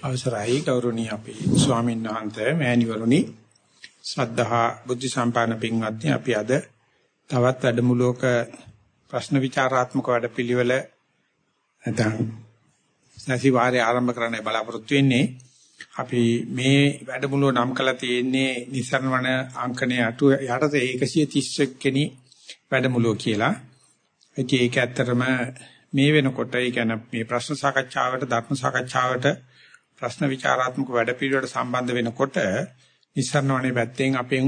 අවසරයි ගෞරවනීය අපේ ස්වාමීන් වහන්සේ මෑණිවරුනි ශ්‍රද්ධහා බුද්ධ සම්පන්න පින්වත්නි අපි අද තවත් වැඩමුළුවක ප්‍රශ්න විචාරාත්මක වැඩපිළිවෙල නැත්නම් සතිವಾರයේ ආරම්භ කරන්න බලාපොරොත්තු වෙන්නේ අපි මේ වැඩමුළුව නම් කළා තියෙන්නේ නිසරණ වන අංකණයේ අට යටතේ 131 කෙනි වැඩමුළුව කියලා. ඒක ඇත්තටම මේ වෙනකොට ඒ කියන්නේ මේ ප්‍රශ්න සාකච්ඡාවට ධර්ම සාකච්ඡාවට ප්‍රශ්න විචාරාත්මක වැඩපිළිවෙලට සම්බන්ධ වෙනකොට නිස්සරණවනේ පැත්තෙන් අපෙන්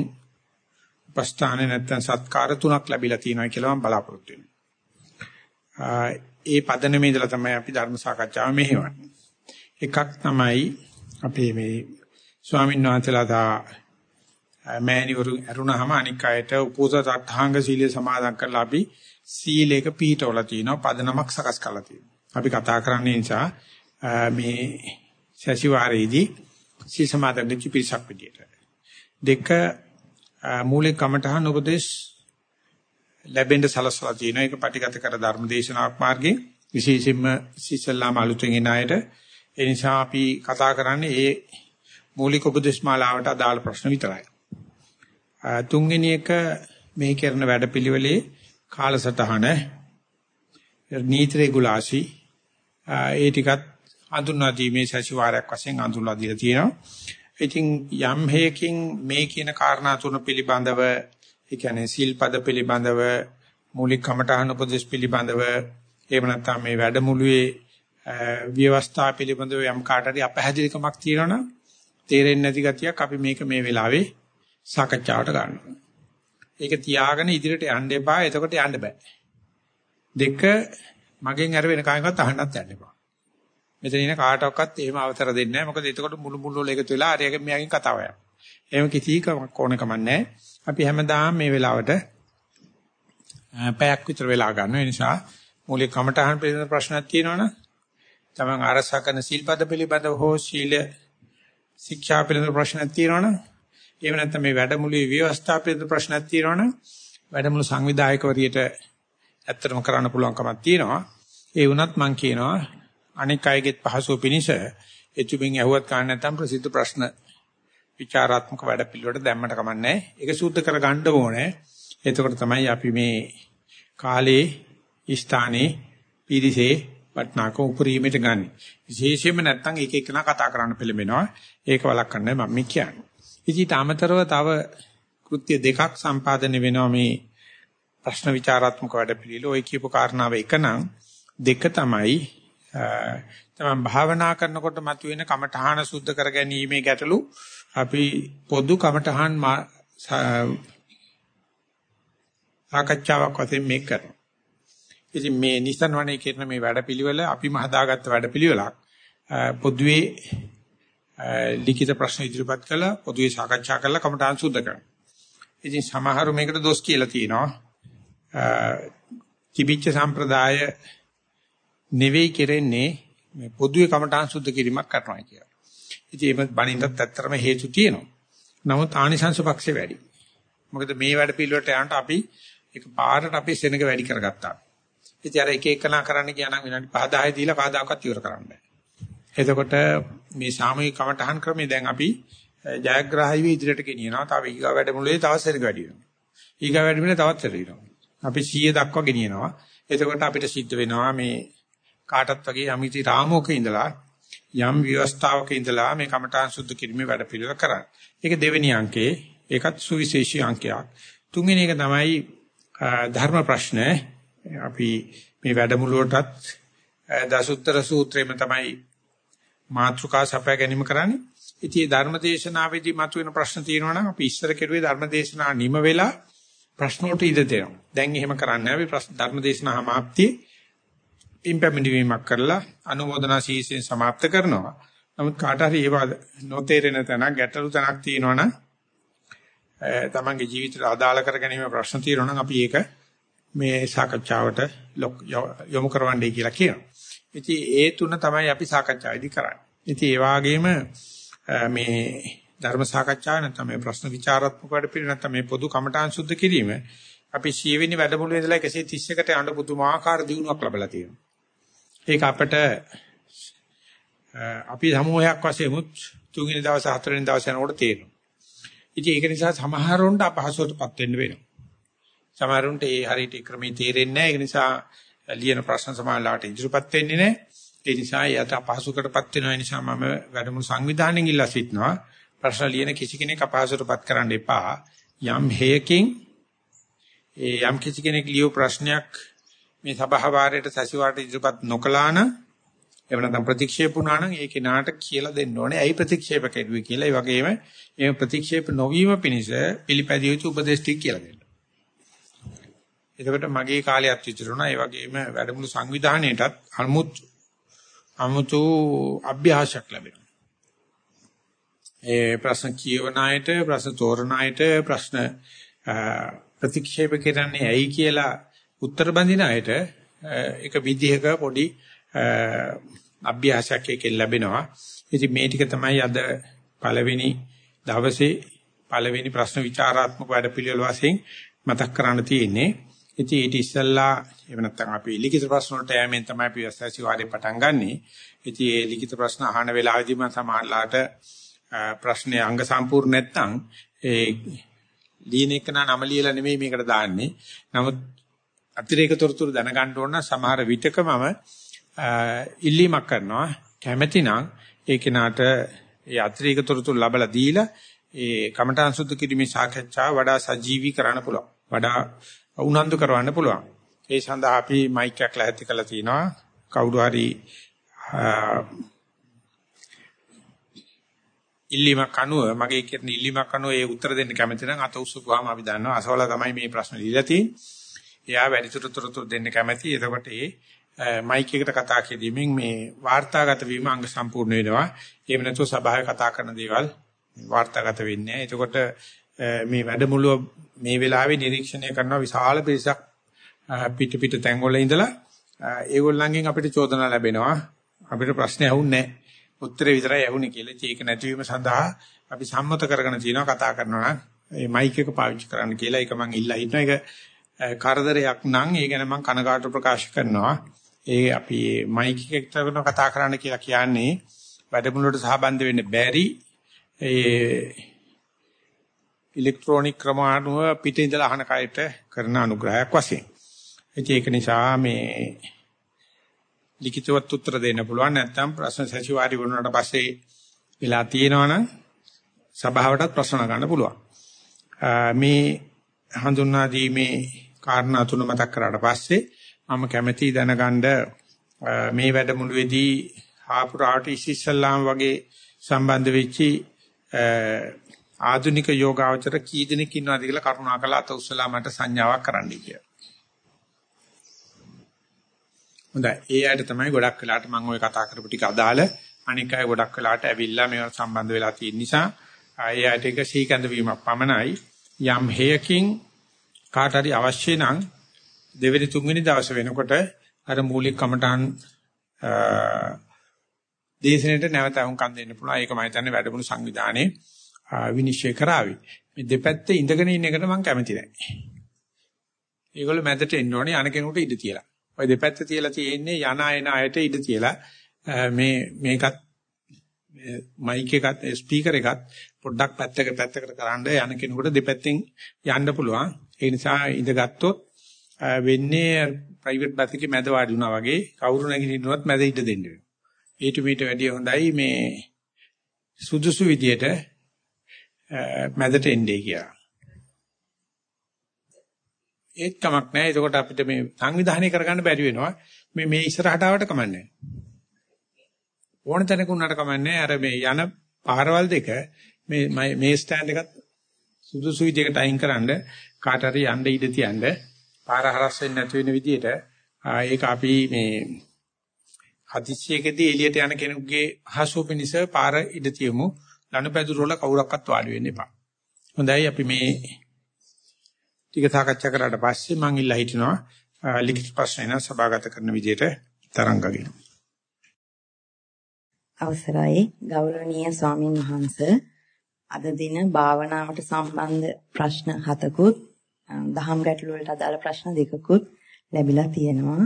උපස්ථානේ නැත්තම් සත්කාර තුනක් ලැබිලා තියෙනවා කියලා මම බලාපොරොත්තු වෙනවා. ඒ පදනමේ ඉඳලා තමයි අපි ධර්ම සාකච්ඡාව මෙහෙවන්නේ. එකක් තමයි අපේ මේ ස්වාමීන් වහන්සේලා දා මෑණිවරු අරුණහම අනික් අයට උපෝසත අට්ඨාංග සීලය සමාදන් කරලා අපි සීලයක පිළිටවල තියෙනවා පදනමක් සකස් කරලා තියෙනවා. අපි කතා කරන්නේ නිසා මේ සතිವಾರයේදී සී සමාදන් වෙච්ච පිරිසක් විදියට. දෙක මූලික කමඨහන් උපදේශ ලැබෙන්න සලසලා තියෙනවා. ඒක පටිගත කර ධර්ම දේශනාවක් මාර්ගයෙන් විශේෂයෙන්ම සිසල්ලාම අලුතෙන් එන අයට ඒ නිසා අපි කතා කරන්නේ ඒ මූලික උපදේශ මාලාවට අදාළ ප්‍රශ්න විතරයි. තුන්වෙනි එක මේ කරන වැඩපිළිවෙලේ කාලසටහන නීති රෙගුලාසි ඒ ටිකත් හඳුන්වා දීමේ සැසිවාරයක් වශයෙන් හඳුන්වා දීලා තියෙනවා. ඉතින් යම් හේකින් මේ කියන කාරණා තුන පිළිබඳව ඒ කියන්නේ සීල්පද පිළිබඳව මූලික කමඨහන උපදේශ පිළිබඳව එහෙම නැත්නම් මේ වැඩමුළුවේ ව්‍යවස්ථා පිළිබඳව යම් කාටරි අපහැදිලිකමක් තියෙනවනම් තේරෙන්නේ නැති ගතියක් අපි මේක මේ වෙලාවේ සාකච්ඡාවට ගන්නවා. ඒක තියාගෙන ඉදිරියට යන්න එපා. එතකොට යන්න බෑ. දෙක මගෙන් අර වෙන කායකවත් අහන්නත් යන්න එපා. මෙතන ඉන කාටවත් එහෙම අවසර දෙන්නේ නැහැ. මොකද එතකොට මුළු මුළු වල එකතු වෙලා අරයගෙන් මෙයාගෙන් කතාව යනවා. එහෙම කිසි කෝණකමක් නැහැ. අපි හැමදාම මේ වෙලාවට පැයක් විතර වෙලා ගන්න. ඒ නිසා මූලික කමටහන් පිළිබඳ ප්‍රශ්නක් තියෙනවනම් තමන් ආරසා කරන සීල්පද පිළිබඳව හෝ සීල ශික්ෂා පිළිබඳ ප්‍රශ්නක් තියෙනවනම් එහෙම නැත්නම් මේ වැඩමුළුවේ ව්‍යවස්ථා පිළිබඳ ප්‍රශ්නක් තියෙනවනම් වැඩමුළු සංවිධායකවරියට ඇත්තටම කරන්න පුළුවන්කමක් තියෙනවා. ඒ වුණත් මම කියනවා අනික් අයගෙත් පහසුව පිනිස එතුමින් ඇහුවත් කාණ නැත්නම් ප්‍රසිද්ධ ප්‍රශ්න විචාරාත්මක වැඩ පිළිවෙලට දැම්මට කමන්නේ. ඒක සූද්ධ කර ගන්න ඕනේ. එතකොට තමයි අපි මේ කාලේ ස්ථානේ පිරිසේ වටනාක උපරිමයට ගන්න. විශේෂයෙන්ම නැත්නම් එක එකනා කතා කරන්න පෙළඹෙනවා. ඒක වළක්වන්නයි මම කියන්නේ. ඉතින් අමතරව තව කෘත්‍ය දෙකක් සම්පාදනය වෙනවා මේ ප්‍රශ්න විචාරාත්මක වැඩ පිළිවෙල. ওই කියපු කාරණාව එකනම් දෙක තමයි තමයි භාවනා කරනකොට මතුවෙන කමඨහන සුද්ධ කර ගැනීමේ ගැටලු අපි පොදු කමඨහන් සාකච්ඡාවක් වශයෙන් මේක කරනවා. ඉතින් මේ නිසන් වනේ කියන මේ වැඩපිළිවෙල අපිම හදාගත්ත වැඩපිළිවෙලක්. පොදුවේ ලිඛිත ප්‍රශ්න ඉදිරිපත් කළා පොදුවේ සාකච්ඡා කළා කමඨහන් සුද්ධ කරනවා. ඉතින් සමහරු මේකට දොස් කියලා තියෙනවා. තිබිච්ච සම්ප්‍රදාය නෙවෙයි කෙරෙන්නේ මේ පොදුවේ කමඨාන් සුද්ධ කිරීමක් කරනවා කියලා. ඉතින් ඒක බණින්නත් ඇත්තරම හේතු තියෙනවා. නමුත් ආනිසංස පක්ෂේ වැඩි. මොකද මේ වැඩ පිළිවෙලට යනට අපි එක පාරට අපි සෙනඟ වැඩි කරගත්තා. ඉතින් අර එක එකනා කරන්න ගියා නම් විනාඩි 5 10 දීලා කාදාකත් ඉවර කරන්න බෑ. එතකොට මේ සාමූහික කමඨහන් ක්‍රමේ දැන් අපි ජයග්‍රාහීව ඉදිරියට ගෙනියනවා. තව ඊගා වැඩමුළුවේ තව සෙනඟ වැඩි වෙනවා. ඊගා වැඩමුළුවේ තවත් සෙනඟ වෙනවා. අපි 100 දක්වා ගෙනියනවා. එතකොට අපිට සිද්ධ වෙනවා මේ කාටත් වගේ යමිති රාමෝක ඉඳලා යම් ව්‍යවස්ථාවක ඉඳලා මේ කමඨාන් සුද්ධ කිරීමේ වැඩ පිළිවෙල කරන්නේ. ඒක දෙවෙනි අංකේ ඒකත් සුවිශේෂී අංකයක්. තුන්වෙනි එක තමයි ධර්ම ප්‍රශ්න. අපි මේ වැඩමුළුවටත් දසුත්තර සූත්‍රයේම තමයි මාත්‍රිකා සපයා ගැනීම කරන්නේ. ඉතින් ධර්මදේශනාවේදී මතුවෙන ප්‍රශ්න තියෙනවා නම් අපි ඉස්සර කෙරුවේ ධර්මදේශනා නිම වෙලා ප්‍රශ්න වලට ඉඩ දෙනවා. දැන් එහෙම කරන්නේ නැහැ. අපි ධර්මදේශනා සමාප්තියේ පින්පැමිණීමක් කරලා අනුමೋದනා ශීසයෙන් સમાપ્ત කරනවා. නමුත් කාට හරි ඒවා නොතේරෙන තැනක් ගැටලු තැනක් තියෙනවා නම් තමන්ගේ ජීවිතයට අදාළ කරගැනීමේ ප්‍රශ්න තියෙනවා නම් අපි ඒක මේ සාකච්ඡාවට යොමු කරවන්නයි කියලා කියනවා. ඉතින් ඒ තුන තමයි අපි සාකච්ඡාවේදී කරන්නේ. ඉතින් ඒ වගේම මේ ධර්ම සාකච්ඡාව නැත්නම් මේ ප්‍රශ්න විචාරාත්මක වැඩ පිළිවෙල නැත්නම් මේ පොදු කමඨාන් සුද්ධ කිරීම අපි 100 වෙනි වැඩමුළුවේ ඉඳලා 131කට යන පුදුමාකාර දියුණුවක් ලැබලා තියෙනවා. ඒක අපිට අපි සමූහයක් වශයෙන් උත් තුන්වෙනි දවස් හතරවෙනි දවස් යනකොට තේරෙනවා. ඉතින් ඒක නිසා සමහරවොන්ට අපහසුතාවටපත් වෙන්න වෙනවා. සමහරවොන්ට ඒ හරියට ක්‍රමී තේරෙන්නේ නැහැ. ඒ නිසා ලියන ප්‍රශ්න සමාලාට ඉදිරිපත් වෙන්නේ නැහැ. ඒ නිසා යට අපහසුකටපත් වෙන නිසා මම වැඩමුළු සංවිධානයෙන් ඉල්ලා සිටිනවා. ප්‍රශ්න ලියන කිසි කෙනෙක් අපහසුටපත් කරන්න එපා. යම් හේයකින් ඒ යම් කිසි කෙනෙක් ලියව ප්‍රශ්නයක් මේ සභාවාරයට සැසිවාට ඉදිරිපත් නොකළා නම් එහෙම නැත්නම් ප්‍රතික්ෂේප වුණා නම් ඒ කෙනාට කියලා දෙන්න ඕනේ. ඇයි ප්‍රතික්ෂේප කෙරුවේ කියලා. ඒ වගේම මේ ප්‍රතික්ෂේප නොවීම පිණිස පිළිපැදිය යුතු උපදේශ ටික කියලා දෙන්න. එතකොට මගේ කාලයත් විතරුණා. ඒ වගේම වැඩමුළු සංවිධානයේටත් අමුතු අමුතු අභ්‍යාසයක් ලැබෙනවා. ඒ ප්‍රශ්න කියවන අයට, ප්‍රශ්න තෝරන අයට, ප්‍රශ්න ප්‍රතික්ෂේප කරන්නේ ඇයි කියලා උත්තර බඳින අයට ඒක විදිහක පොඩි අභ්‍යාසයක් එකෙන් ලැබෙනවා. ඉතින් මේ ටික තමයි අද පළවෙනි දවසේ පළවෙනි ප්‍රශ්න විචාරාත්මක වැඩපිළිවෙල වශයෙන් මතක් කරන්න තියෙන්නේ. ඉතින් ඊට ඉස්සෙල්ලා එහෙම නැත්නම් අපි ලිඛිත ප්‍රශ්න වලට යෑමෙන් තමයි අපි ඇස්සසි වාරේ පටන් ගන්නෙ. ඉතින් මේ ලිඛිත ප්‍රශ්න අහන වෙලාවෙදී මම සමහරලාට ප්‍රශ්නේ අංග සම්පූර්ණ නැත්නම් ඒ ලියන එක නම ලියලා නෙමෙයි මේකට දාන්නේ. නමුත් අතිරේක තොරතුරු දැනගන්න ඕන සමහර විටක මම ඉල්ලීමක් කරනවා කැමැතිනම් ඒ කෙනාට ඒ අතිරේක තොරතුරු ලබලා දීලා ඒ කමඨාන් සුද්ධ කිරීමේ සාකච්ඡාව වඩා සජීවී කරන්න පුළුවන්. වඩා උනන්දු කරවන්න පුළුවන්. ඒ සඳහා අපි මයික් එකක් ලැහැත්ති කරලා තිනවා. කවුරු හරි ඉල්ලීමක් අනුව මගේ කියන ඉල්ලීමක් අනුව ඒ උත්තර දෙන්න කැමති නම් අත උස්සපුවාම අපි දන්නවා අසවලා තමයි මේ ප්‍රශ්න දීලා තියෙන්නේ. එයා වැඩිතුරු තොරතුරු දෙන්න කැමති. එතකොට ඒ මයික් එකට කතා කිරීමෙන් මේ වාර්තාගත වීම අංග සම්පූර්ණ වෙනවා. එහෙම නැත්නම් සභාවේ කතා කරන දේවල් වාර්තාගත වෙන්නේ නැහැ. එතකොට මේ වැඩමුළුව මේ වෙලාවේ නිරීක්ෂණය කරන විශාල පිරිසක් පිට පිට තැන්වල ඉඳලා ඒගොල්ලන්ගෙන් අපිට චෝදනා ලැබෙනවා. අපිට ප්‍රශ්න ඇහුන්නේ නැහැ. උත්තරේ විතරයි ඇහුනේ කියලා. ඒක නැතිවීම සඳහා අපි සම්මත කරගෙන තියෙනවා කතා කරනවා නම් මේ මයික් එක පාවිච්චි කරන්න කියලා. ඒක මම ඉල්ලා හිටනවා. ඒක කරදරයක් නම් ඒ ගැන මම කනගාටු ප්‍රකාශ කරනවා. ඒ අපි මයික් එකට කතා කරන්න කියලා කියන්නේ වැඩමුළුවට සහභාගී වෙන්න බැරි ඒ ඉලෙක්ට්‍රොනික ක්‍රමානුව පිටින් ඉඳලා අහන කයට කරන අනුග්‍රහයක් වශයෙන්. ඒක නිසා මේ ලිඛිතවත් උත්තර දෙන්න පුළුවන් නැත්නම් ප්‍රශ්න සැසිවාරි වුණාට පස්සේ වෙලා තියෙනවනම් සභාවටත් ප්‍රශ්න ගන්න පුළුවන්. මේ හඳුන්වා දීමේ කාරණා තුන මතක් කරාට පස්සේ මම කැමැති දැනගන්න මේ වැඩමුළුවේදී ආපුරාට ඉස්සෙල්ලාම වගේ සම්බන්ධ වෙච්චි ආධුනික යෝගාවචර කී දෙනෙක් ඉන්නවද කියලා කරුණාකරලා අත උස්සලා මට සංඥාවක් කරන්න කියලා. හොඳයි. ඒ ඇයිට තමයි ගොඩක් වෙලාට මම ওই කතා කරපු ටික අදාළ අනික අය ගොඩක් වෙලාට ඇවිල්ලා මේවට සම්බන්ධ වෙලා තියෙන නිසා ඒ ඇයිට එක සීකඳ වීමක් පමණයි යම් හේයකින් කාට හරි අවශ්‍ය නම් දෙවෙනි තුන්වෙනි දවස වෙනකොට අර මූලික කමඨාන් දේශනෙට නැවත වුන්කම් දෙන්න පුළුවන්. ඒක මම හිතන්නේ වැඩමුළු සංවිධානයේ විනිශ්චය කරાવી. මේ දෙපැත්තේ ඉඳගෙන ඉන්න එකට මම කැමති නැහැ. ඒගොල්ලෝ මැදට එන්න ඕනේ අන කෙනෙකුට ඉඩ තියලා. ඔය දෙපැත්ත තියලා තියෙන්නේ යන අයන අයට ඉඩ තියලා මේ මේකත් මයික් එකත් ස්පීකර් එකත් පොඩ්ඩක් පැත්තක පැත්තකට කරන්න යන කෙනෙකුට දෙපැත්තෙන් යන්න පුළුවන්. ඒ නිසා ඉඳගත්තොත් වෙන්නේ ප්‍රයිවට් බස් එකේ මැද වාඩි වුණා වගේ කවුරු නැගිටිනවත් මැද ඉඳ දෙන්න වෙනවා. ඊට මීට වැඩිය හොඳයි මේ සුදුසු විදියට මැදට එන්නේ කියලා. ඒත් කමක් නැහැ. එතකොට අපිට මේ සංවිධානය කරගන්න බැරි වෙනවා. මේ මේ ඉස්සරහට ආවට කමන්නේ ඕන තැනක උන්නට කමන්නේ අර මේ යන පාරවල් දෙක මේ මේ ස්ටෑන්ඩ් එකත් සුදුසු විදිහකට අයින් කරන්න කාට හරි යන්න ඉඩ තියන්න පාර හරස් වෙන්නේ නැති වෙන විදිහට ඒක අපි මේ හදිස්සියකදී එළියට යන කෙනෙකුගේ හසුව පිනිස පාර ඉඩ තියමු ලනුපැදුර වල කවුරක්වත් වාඩි වෙන්න එපා. හොඳයි අපි මේ ටික සාකච්ඡා කරාට පස්සේ මම ඉල්ලා හිටිනවා ලිඛිත ප්‍රශ්න එන සභාගත කරන විදිහට තරංගගෙන. අවසරයි ගෞරවනීය ස්වාමින් වහන්සේ අද දින භාවනාවට සම්බන්ධ ප්‍රශ්න හතකුත් දහම් ගැටළු වලට අදාළ ප්‍රශ්න දෙකකුත් ලැබිලා තියෙනවා.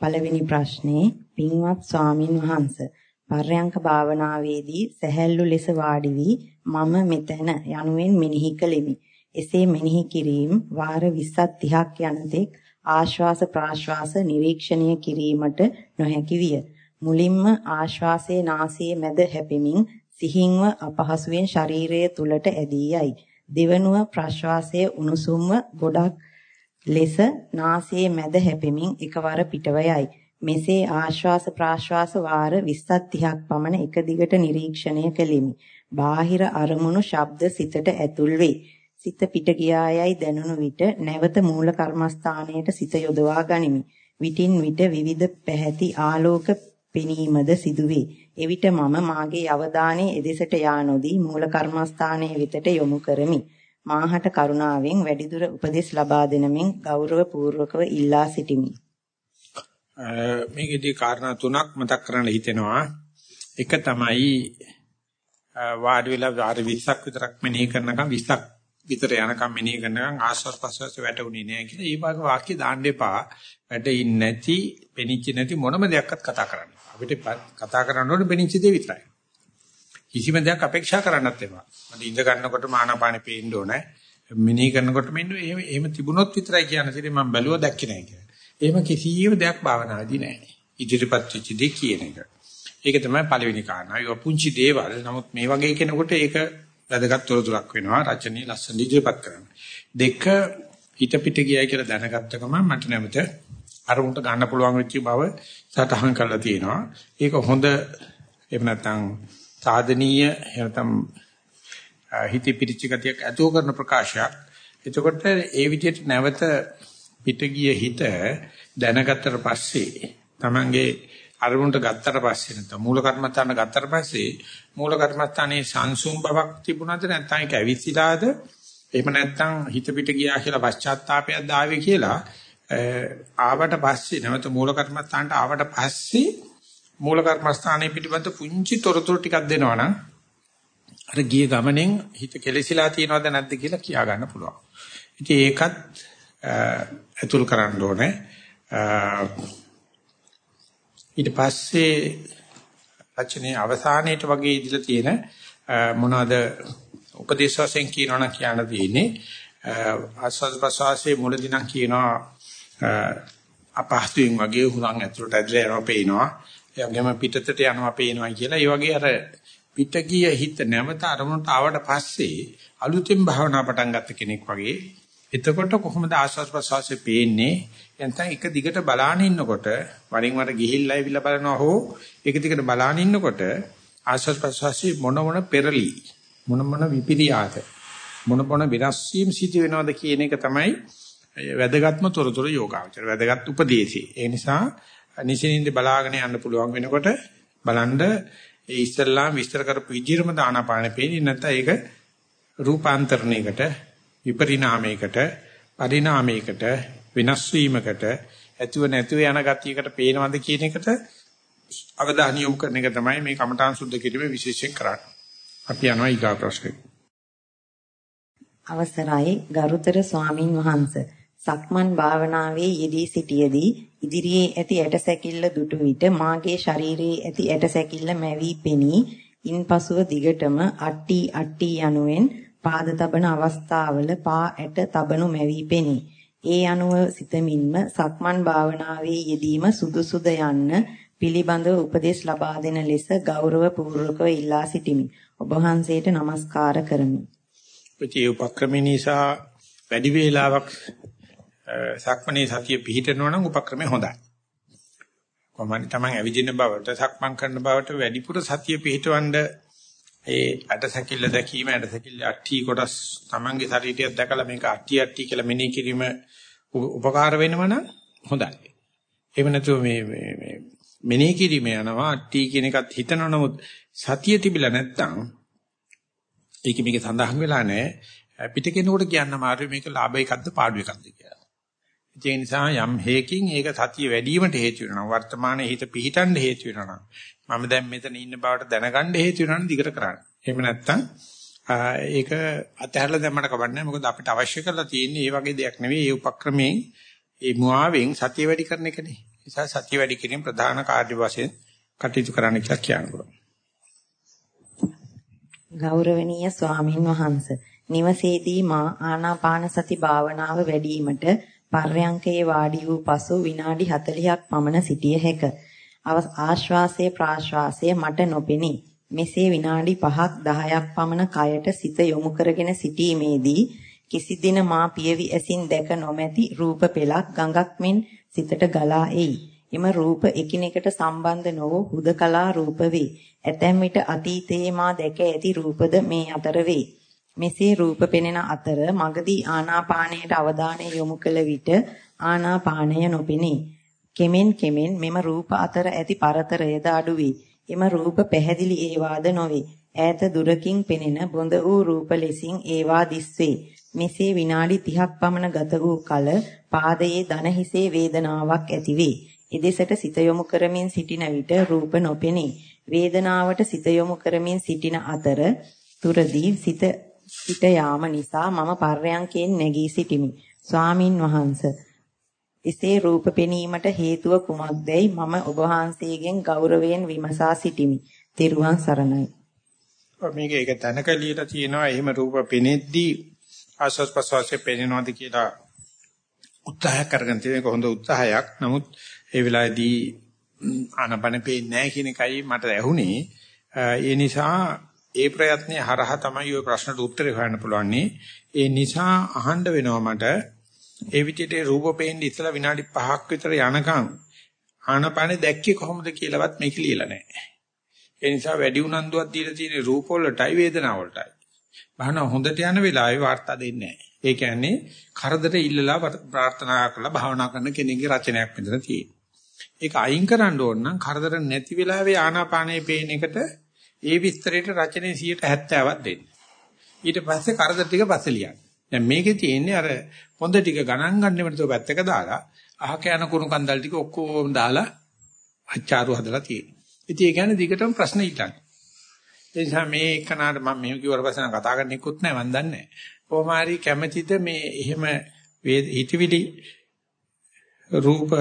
පළවෙනි ප්‍රශ්නේ පින්වත් ස්වාමින් වහන්සේ පර්යංක භාවනාවේදී සැහැල්ලු ලෙස වාඩි වී මම මෙතන යනුවෙන් මෙනෙහි කළෙමි. එසේ මෙනෙහි කිරීම වාර 20ක් 30ක් යනතෙක් ආශ්වාස ප්‍රාශ්වාස නිරීක්ෂණය කිරීමට නොහැකි විය. මුලින්ම ආශ්වාසයේ නාසයේ මැද හැපෙමින් සිහින්ව අපහසුයෙන් ශරීරය තුලට ඇදී යයි. දෙවනුව ප්‍රශ්වාසයේ උණුසුම්ව ගොඩක් ලෙස නාසයේ මැද හැපෙමින් එකවර පිටව යයි. මෙසේ ආශ්වාස ප්‍රාශ්වාස වාර 20ක් 30ක් පමණ එක දිගට නිරීක්ෂණය කෙලිමි. බාහිර අරමුණු ශබ්ද සිතට ඇතුල් වේ. සිත පිට ගියායයි දැනුණු විට නැවත මූල කර්මස්ථානයට සිත යොදවා ගනිමි. විටින් විට විවිධ පැහැති ආලෝක පෙනීමද සිදුවේ. එවිට මම මාගේ අවධානය එදෙසට යා නොදී මූල කර්මස්ථානයේ වෙතට යොමු කරමි. මාහට කරුණාවෙන් වැඩිදුර උපදෙස් ලබා දෙනමින් ගෞරව පූර්වකව ඉල්ලා සිටිමි. මේකෙදී කාරණා තුනක් මතක් කරන්න හිතෙනවා. එක තමයි වාඩි වෙලා වාර 20ක් විතරක් මෙනෙහි කරනකම් 20ක් විතර යනකම් මෙනෙහි කරනකම් ආස්වාස් ප්‍රසවාස වැටුනේ නෑ කියලා. ඒ වගේ වාක්‍ය දාන්න එපා. වැටෙන්නේ නැති, පෙනිච්ච නැති මොනම දෙයක්වත් කතා කරන්න. අපිට කතා කරන්න ඕනේ පෙනිච්ච දේ විතරයි. කිසිම දෙයක් අපේක්ෂා කරන්නත් එපා. මට ඉඳ ගන්නකොට මානාපානෙ පේන්න ඕනේ. මෙනෙහි කරනකොට මෙන්න එහෙම එහෙම තිබුණොත් විතරයි කියන්නේ. ඉතින් මම බැලුවා දැක්කේ නැහැ කියලා. එහෙම කිසියම් දෙයක් භාවනාදී නැහැ. ඉදිරිපත් වෙච්ච දේ කියන එක. ඒක තමයි පළවෙනි කාරණා. ඒක පුංචි දේවල්. නමුත් මේ වගේ කෙනෙකුට ඒක වැදගත් තොරතුරක් වෙනවා. රචනයේ ලස්සන ඉදිරිපත් කරන්න. දෙක හිත පිට ගියයි කියලා දැනගත්ත ගමන් මට නැවත අරමුණට ගන්න පුළුවන් වෙච්ච බව සටහන් කරලා තියෙනවා. ඒක හොඳ එහෙම නැත්නම් සාධනීය එහෙනම් හිතේ පිරිච්ච ගතියක් ඇතුව කරන ප්‍රකාශයක්. එතකොට ඒ විදිහට නැවත පිට ගිය හිත දැනගත්තට පස්සේ Tamange අරමුණට ගත්තට පස්සේ නැත්නම් මූල කර්මස්ථාන ගත්තට පස්සේ මූල කර්මස්ථානයේ සංසුම් බවක් තිබුණාද නැත්නම් ඒක ඇවිස්සීලාද එහෙම නැත්නම් හිත පිට ගියා කියලා පශ්චාත්තාවපයක් දාවේ කියලා ආවට පස්සේ නැවත මූල කර්මස්ථානට ආවට පස්සේ මූල කර්මස්ථානයේ පිටිපස්ස පුංචි තොරතුරු ටිකක් දෙනවනම් අර ගිය ගමනෙන් හිත කෙලසිලා තියෙනවද නැද්ද කියලා කියා ගන්න පුළුවන්. ඉතින් ඒකත් අතුල් කරන්න ඕනේ. ඊට පස්සේ රචනයේ අවසානයේට වගේ ඉදිලා තියෙන මොනවාද උපදේශ වශයෙන් කියනවනම් කියන්න තියෙන්නේ ආස්වාද ප්‍රසවාසයේ මුලදී නම් කියනවා අපහසුයෙන් වගේ හුලං ඇතුළට ඇදලා යනවා පේනවා. ඒ වගේම පිටතට යනවා පේනවා කියලා. ඒ වගේ අර පිට ගිය හිත නැවත අරමුණට ආවට පස්සේ අලුතෙන් භාවනා පටන් ගත්ත කෙනෙක් වගේ එතකොට කොහොමද ආස්වාද ප්‍රසවාසය පේන්නේ? එතන එක දිගට බලාන ඉන්නකොට වරින් වර ගිහිල්ලා ඇවිල්ලා බලනවා හෝ එක දිගට බලාන ඉන්නකොට ආස්වාද ප්‍රසවාසයේ මොන මොන පෙරලි මොන මොන විපිරියාත මොන මොන විනාශ වීම සිදු වෙනවද කියන එක තමයි වැදගත්ම තොරතුරු යෝගාවචර වැදගත් උපදේශي. ඒ නිසා නිසින්ින්ද බලාගෙන යන්න පුළුවන් වෙනකොට බලන්න ඒ ඉස්තරලාම් විස්තර කරපු විදිහම දානාපාන පේන්නේ නැත්නම් ඒක රූපාන්තරණයකට විපරිණාමයකට පරිණාමයකට වෙනස් වීමකට ඇතුව නැතුව යන ගතියකට පේනවද කියන එකට අවධානය යොමු කරන එක තමයි මේ කමඨාන් සුද්ධ කිරීමේ විශේෂයෙන් කරන්නේ. අපි යනවා ඊගා ප්‍රශ්නෙට. අවසරයි ගරුතර ස්වාමින් වහන්සේ සක්මන් භාවනාවේ යෙදී සිටියේදී ඉදිරියේ ඇති ඇටසැකිල්ල දුටු විට මාගේ ශරීරයේ ඇති ඇටසැකිල්ල මැවි පෙනී ඉන්පසුව දිගටම අට්ටි අට්ටි යනුවෙන් පාද තබන අවස්ථාවල පා ඇට තබනු මැවි පෙනී. ඒ අනුව සිතමින්ම සක්මන් භාවනාවේ යෙදීම සුදුසුද යන්න පිළිබඳව උපදෙස් ලබා දෙන ලෙස ගෞරව පූර්වකව ඉල්ලා සිටිමි. ඔබ වහන්සේට নমස්කාර කරමි. ප්‍රති උපක්‍රම නිසා වැඩි වේලාවක් සක්මණේ සතිය පිහිටනවා නම් උපක්‍රමය හොඳයි. කොහොමද තමන් ඇවිදින බවට සක්මන් කරන බවට වැඩිපුර සතිය පිහිටවන්න ඒ අටසැකිල්ල දැකීම අටසැකිල්ල අට්ටි කොටස් තමන්ගේ ශරීරයක් දැකලා මේක අට්ටි අට්ටි කියලා මෙනෙහි කිරීම උපකාර වෙනවනම් හොඳයි. එහෙම නැතුව මේ මේ මේ මෙනෙහි කිරීම යනවා අට්ටි කියන එකත් හිතන නමුත් සතිය තිබිලා නැත්තම් ඒක මේක සඳහන් වෙලා නැහැ පිට කෙනෙකුට කියන්න මාරු මේක ලාභ එකක්ද පාඩු එකක්ද කියලා. ඒ නිසා යම් හේකින් ඒක සතිය වැඩි වීමට හේතු වෙනවා. වර්තමානයේ හිත පිහිටන්න හේතු වෙනවා. මම දැන් මෙතන ඉන්න බවට දැනගන්න හේතු වෙනවා නම් දිගට කරන්න. එහෙම නැත්නම් ඒක අතහැරලා දැම්මට කවන්නේ මොකද අපිට අවශ්‍ය කරලා තියෙන්නේ මේ වගේ දෙයක් නෙවෙයි. ඒ උපක්‍රමයෙන් ඒ මුවාවෙන් සතිය වැඩි කරන එකනේ. නිසා සතිය වැඩි කිරීම ප්‍රධාන කාර්ය වශයෙන් කටයුතු කරන්න කියලා කියනවා. ගෞරවනීය ස්වාමින් වහන්සේ නිවසේදී මා ආනාපාන සති භාවනාව වැඩිවීමට පර්යංකයේ වාඩි වූ පසු විනාඩි 40ක් පමණ සිටිය හැක. ආශ්වාසයේ ප්‍රාශ්වාසයේ මට නොපෙනී. මෙසේ විනාඩි 5ක් 10ක් පමණ කයට සිත යොමු කරගෙන සිටීමේදී කිසි දින මා පියවි ඇසින් දැක නොමැති රූප පෙළක් ගඟක් මෙන් සිතට ගලා එයි. එම රූප එකිනෙකට සම්බන්ධ නොව හුදකලා රූප වේ. ඇතැම් විට අතීතයේ මා දැක ඇති රූපද මේ අතර වේ. මෙසේ රූප පෙනෙන අතර මගදී ආනාපානයට අවධානය යොමු කළ විට ආනාපානය නොපෙනේ. කෙමෙන් කෙමෙන් මෙම රූප අතර ඇති පරතරයද අඩු වේ. එම රූප පැහැදිලි ඒවාද නොවේ. ඈත දුරකින් පෙනෙන බොඳ වූ රූප ලෙසින් ඒවා දිස්වේ. මෙසේ විනාඩි 30ක් පමණ ගත වූ කල පාදයේ දන හිසේ වේදනාවක් ඇතිවේ. එදෙසට සිත යොමු කරමින් සිටින විට රූප නොපෙනේ. වේදනාවට සිත යොමු කරමින් සිටින අතර තුරදී සිත සිට යාම නිසා මම පර්යංකයෙන් නැගී සිටිමි. ස්වාමින් වහන්සේ එසේ රූප පෙනීමට හේතුව කුමක්දයි මම ඔබ වහන්සේගෙන් ගෞරවයෙන් විමසා සිටිමි. තෙරුවන් සරණයි. මේක ඒක තනක ලියලා තියෙනවා එහෙම රූප පෙනෙද්දී ආස්වාස් ප්‍රසවාසයේ පෙනෙනවාද කියලා උත්සාහ කරගෙන තියෙන එක හොඳ උත්සාහයක්. නමුත් ඒ වෙලාවේදී ආනපන පේන්නේ නැහැ කියන එකයි මට ඇහුනේ. ඒ නිසා ඒ ප්‍රයත්නයේ හරහා තමයි ওই ප්‍රශ්නට උත්තරේ හොයන්න පුළුවන්. ඒ නිසා අහන්න වෙනවා මට ඒ විදිහට රූප පේන්නේ ඉතලා විනාඩි 5ක් විතර යනකම් ආනපානේ දැක්කේ කොහොමද කියලාවත් මේක ලියලා නැහැ. ඒ නිසා වැඩි උනන්දුවක් දීලා තියෙන රූප වලටයි වේදනාව වලටයි. බහන හොඳට යන වෙලාවේ වාර්තා දෙන්නේ නැහැ. ඒ කියන්නේ කරදර ඉල්ලලා ප්‍රාර්ථනා කරලා භාවනා කරන කෙනෙක්ගේ රචනයක් මෙතන තියෙනවා. ඒක අයින් කරන්න ඕන නම් කරදර නැති වෙලාවේ ආනාපානේ පේන එකට ඒ විස්තරයට රචනයේ 70ක් දෙන්න. ඊට පස්සේ කරදර ටික පස්සේ ලියන්න. දැන් මේකේ තියෙන්නේ අර හොඳ ටික ගණන් ගන්න වෙනතෝ පැත්තක දාලා අහක යන කුණු කන්දල් ටික ඔක්කොම දාලා අච්චාරු හදලා තියෙනවා. ඉතින් ඒ කියන්නේ දිගටම ප්‍රශ්න ඊටන්. ඒ නිසා මේ එකනාට මම මෙහෙම කිව්වට පස්සේ කතා කරන්න ඉක්කුත් නැහැ මන් දන්නේ. කොහොම හරි කැමැතිද මේ එහෙම හිතවිලි රූප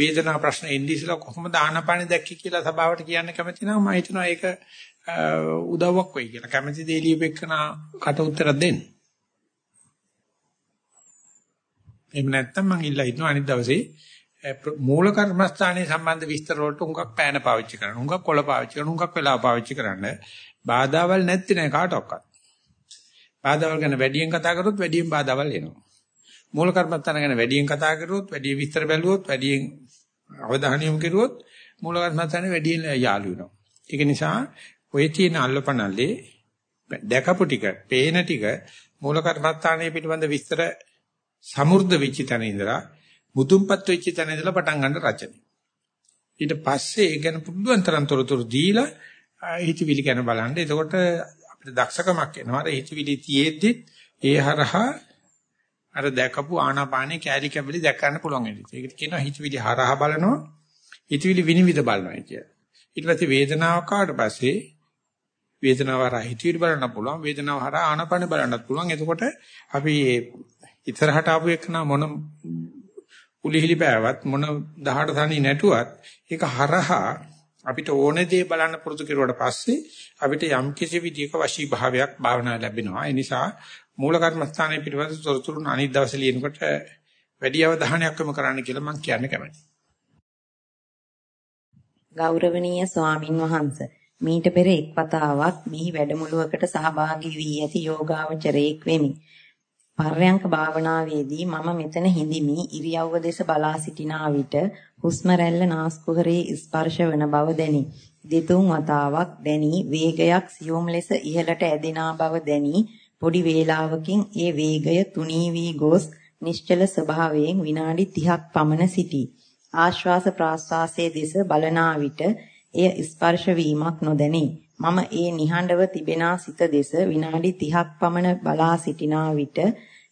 වේදනා ප්‍රශ්න එන්නේ ඉස්සලා කොහොමද ආනාපානෙ දැක්කේ කියලා සභාවට කියන්න කැමති නම් මම හිතනවා ඒක උදව්වක් වෙයි කියලා. කැමති දේ ලියපෙකන කට උත්තර දෙන්න. එහෙම නැත්නම් මම ඉල්ලා හිටනවා අනිත් දවසේ මූල කර්මස්ථානයේ සම්බන්ධ විස්තර වලට උඟක් පෑන පාවිච්චි කරන්න. උඟක් කොළ පාවිච්චි කරන්න. උඟක් වෙලා පාවිච්චි කරන්න. බාධාවල් නැති නෑ කාටවත්. බාධාවල් ගැන වැඩියෙන් කතා කරොත් වැඩියෙන් බාධාවල් එනවා. මූල කර්මස්ථාන ගැන වැඩියෙන් කතා කරොත් වැඩි විස්තර බැලුවොත් වැඩියෙන් අවධානය යොමු කරුවොත් මූල කර්මස්ථානේ වැඩියෙන් යාළු වෙනවා. ඒක නිසා ඔය තියෙන අල්ලපනල්ලේ දැකපු ටික, පේන ටික මූල කර්මස්ථානයේ පිටවඳ විස්තර සමෘද්ධ වෙච්ච තැන ඉඳලා මුතුන්පත් වෙච්ච තැන ඉඳලා පටන් ගන්න රචනය. ඊට පස්සේ ඒ ගැන පුළුවන් තරම් තොරතුරු දීලා හිතවිලි ගැන බලන්න. එතකොට අපිට දක්ෂකමක් එනවා. අර හිතවිලි තියේද්දි ඒ හරහා අර දැකපු ආනාපානේ කැලි කැබලි දැක ගන්න පුළුවන් වෙන්නේ. ඒකට කියනවා හිතවිලි හරහා බලනවා, හිතවිලි විනිවිද බලනවා කියලා. ඊට පස්සේ වේදනාවක් ආවට පස්සේ වේදනාව හරහා හිතවිලි බලන්න පුළුවන්, වේදනාව හරහා ආනාපානේ බලන්නත් පුළුවන්. එතකොට අපි ඉතරහට ආපු එකන මොන උලිහිලි බෑවත් මොන 18 තනි නැටුවත් ඒක හරහා අපිට ඕනේ දේ බලන්න පුරුදු කෙරුවට පස්සේ අපිට යම් කිසි විදියක වශී භාවයක් භාවනා ලැබෙනවා. ඒ නිසා මූල කර්මස්ථානයේ පිටවස තොරතුරු අනිත් දවසේ ලියනකොට වැඩි අවධානයක් යොමු කරන්න කියලා මම කියන්න කැමතියි. ගෞරවනීය ස්වාමින් වහන්සේ මීට පෙර එක් වතාවක් මෙහි වැඩමුළුවකට සහභාගී වී ඇති යෝගාවචරයෙක් වෙමි. පර්යංක භාවනාවේදී මම මෙතන හිඳිමි ඉරියව්ව දෙස බලා සිටිනා විට හුස්ම රැල්ල නාස්කුහරේ ස්පර්ශ වන බව දැනේ. දෙතුන් වතාවක් දැනි වේගයක් සියුම් ලෙස ඉහළට ඇදෙනා බව දැනි පොඩි වේලාවකින් ඒ වේගය තුනී වී ගොස් නිශ්චල ස්වභාවයෙන් විනාඩි 30ක් පමණ සිටී. ආශ්වාස ප්‍රාශ්වාසයේ දෙස බලනා විට එය ස්පර්ශ වීමක් නොදැනේ. මම ඒ නිහඬව තිබෙනා සිත දෙස විනාඩි 30ක් පමණ බලා සිටිනා විට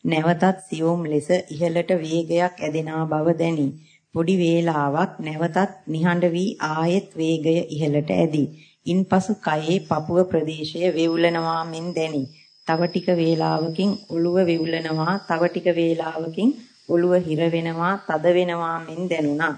නැවතත් සියුම් ලෙස ඉහළට වේගයක් ඇදෙනා බව දැනේ. පොඩි වේලාවක් නැවතත් නිහඬ වී ආයෙත් වේගය ඉහළට ඇදී. ඉන්පසු කයේ පපුව ප්‍රදේශය වේවුලනවා මෙන් දැනේ. තව ටික වේලාවකින් ඔළුව විවුලනවා තව ටික වේලාවකින් ඔළුව හිර වෙනවා තද වෙනවා මෙන් දැනුණා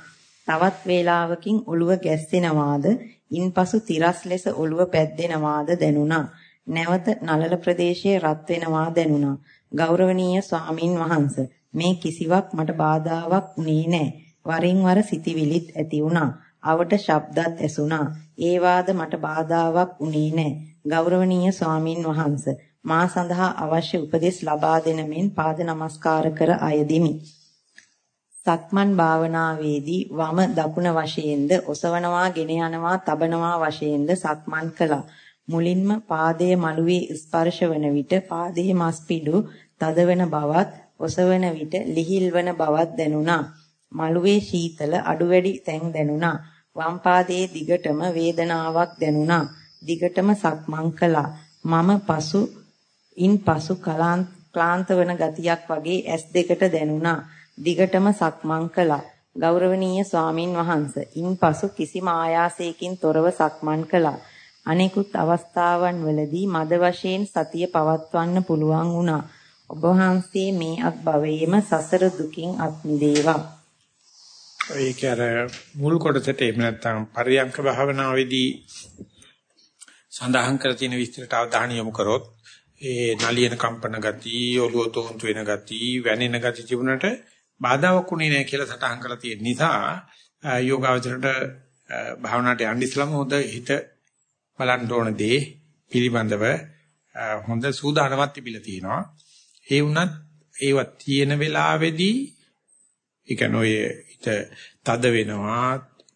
තවත් වේලාවකින් ඔළුව ගැස්සෙනවාද, ඉන්පසු තිරස් ලෙස ඔළුව පැද්දෙනවාද දැනුණා. නැවත නලල ප්‍රදේශයේ රත් වෙනවා දැනුණා. ගෞරවනීය ස්වාමින් වහන්සේ මේ කිසිවක් මට බාධාවක් වුණේ නැහැ. වරින් වර සිතිවිලිත් ඇති වුණා. අවට ශබ්දත් ඇසුණා. ඒ වාද මට බාධාවක් වුණේ නැහැ. ගෞරවනීය ස්වාමින් වහන්සේ මා සඳහා අවශ්‍ය උපදෙස් ලබා දෙන මෙන් පාද නමස්කාර කර අයදිමි. සක්මන් භාවනාවේදී වම දකුණ වශයෙන්ද ඔසවනවා ගෙන යනවා තබනවා වශයෙන්ද සක්මන් කළා. මුලින්ම පාදයේ මළුවේ ස්පර්ශ වන විට පාදයේ මස්පිඩු තදවන බවත් ඔසවන විට ලිහිල් වන බවත් දැනුණා. මළුවේ සීතල අඩු වැඩි තැන් දැනුණා. වම් පාදයේ දිගටම වේදනාවක් දැනුණා. දිගටම සක්මන් කළා. මම පසු ඉන් පසු ක්ලාන්ත වන ගතියක් වගේ ඇස් දෙකට දැනුණා. දිගටම සක්මන් කළා. ගෞරවනීය ස්වාමින් වහන්සේ ඉන්පසු කිසිම ආයාසයකින් තොරව සක්මන් කළා. අනෙකුත් අවස්ථාවන් වලදී මද වශයෙන් සතිය පවත්වන්න පුළුවන් වුණා. ඔබ වහන්සේ මේ අත්භවයේම සසර දුකින් අත් මිදේවා. ඒක අර මුල් කොටසට එහෙම නැත්නම් පරියංක භාවනාවේදී සඳහන් කර තියෙන විස්තරට අවධානය යොමු කරොත් ඒ නලියන කම්පන ගති, ඔළුව තෝන්තු වෙන ගති, වැනෙන ගති තිබුණට බාධාවක් උනේ නැහැ කියලා සටහන් කරලා තියෙන නිසා යෝගාවචරයට භාවනාවට යන්න ඉස්සලම හොඳ හිත බලන්න ඕන දේ පිළිබඳව හොඳ සූදානමක් තිබිලා තියෙනවා. ඒ වුණත් ඒවත් තියෙන වෙලාවේදී ඒ කියන්නේ ඔය හිත තද වෙනවා,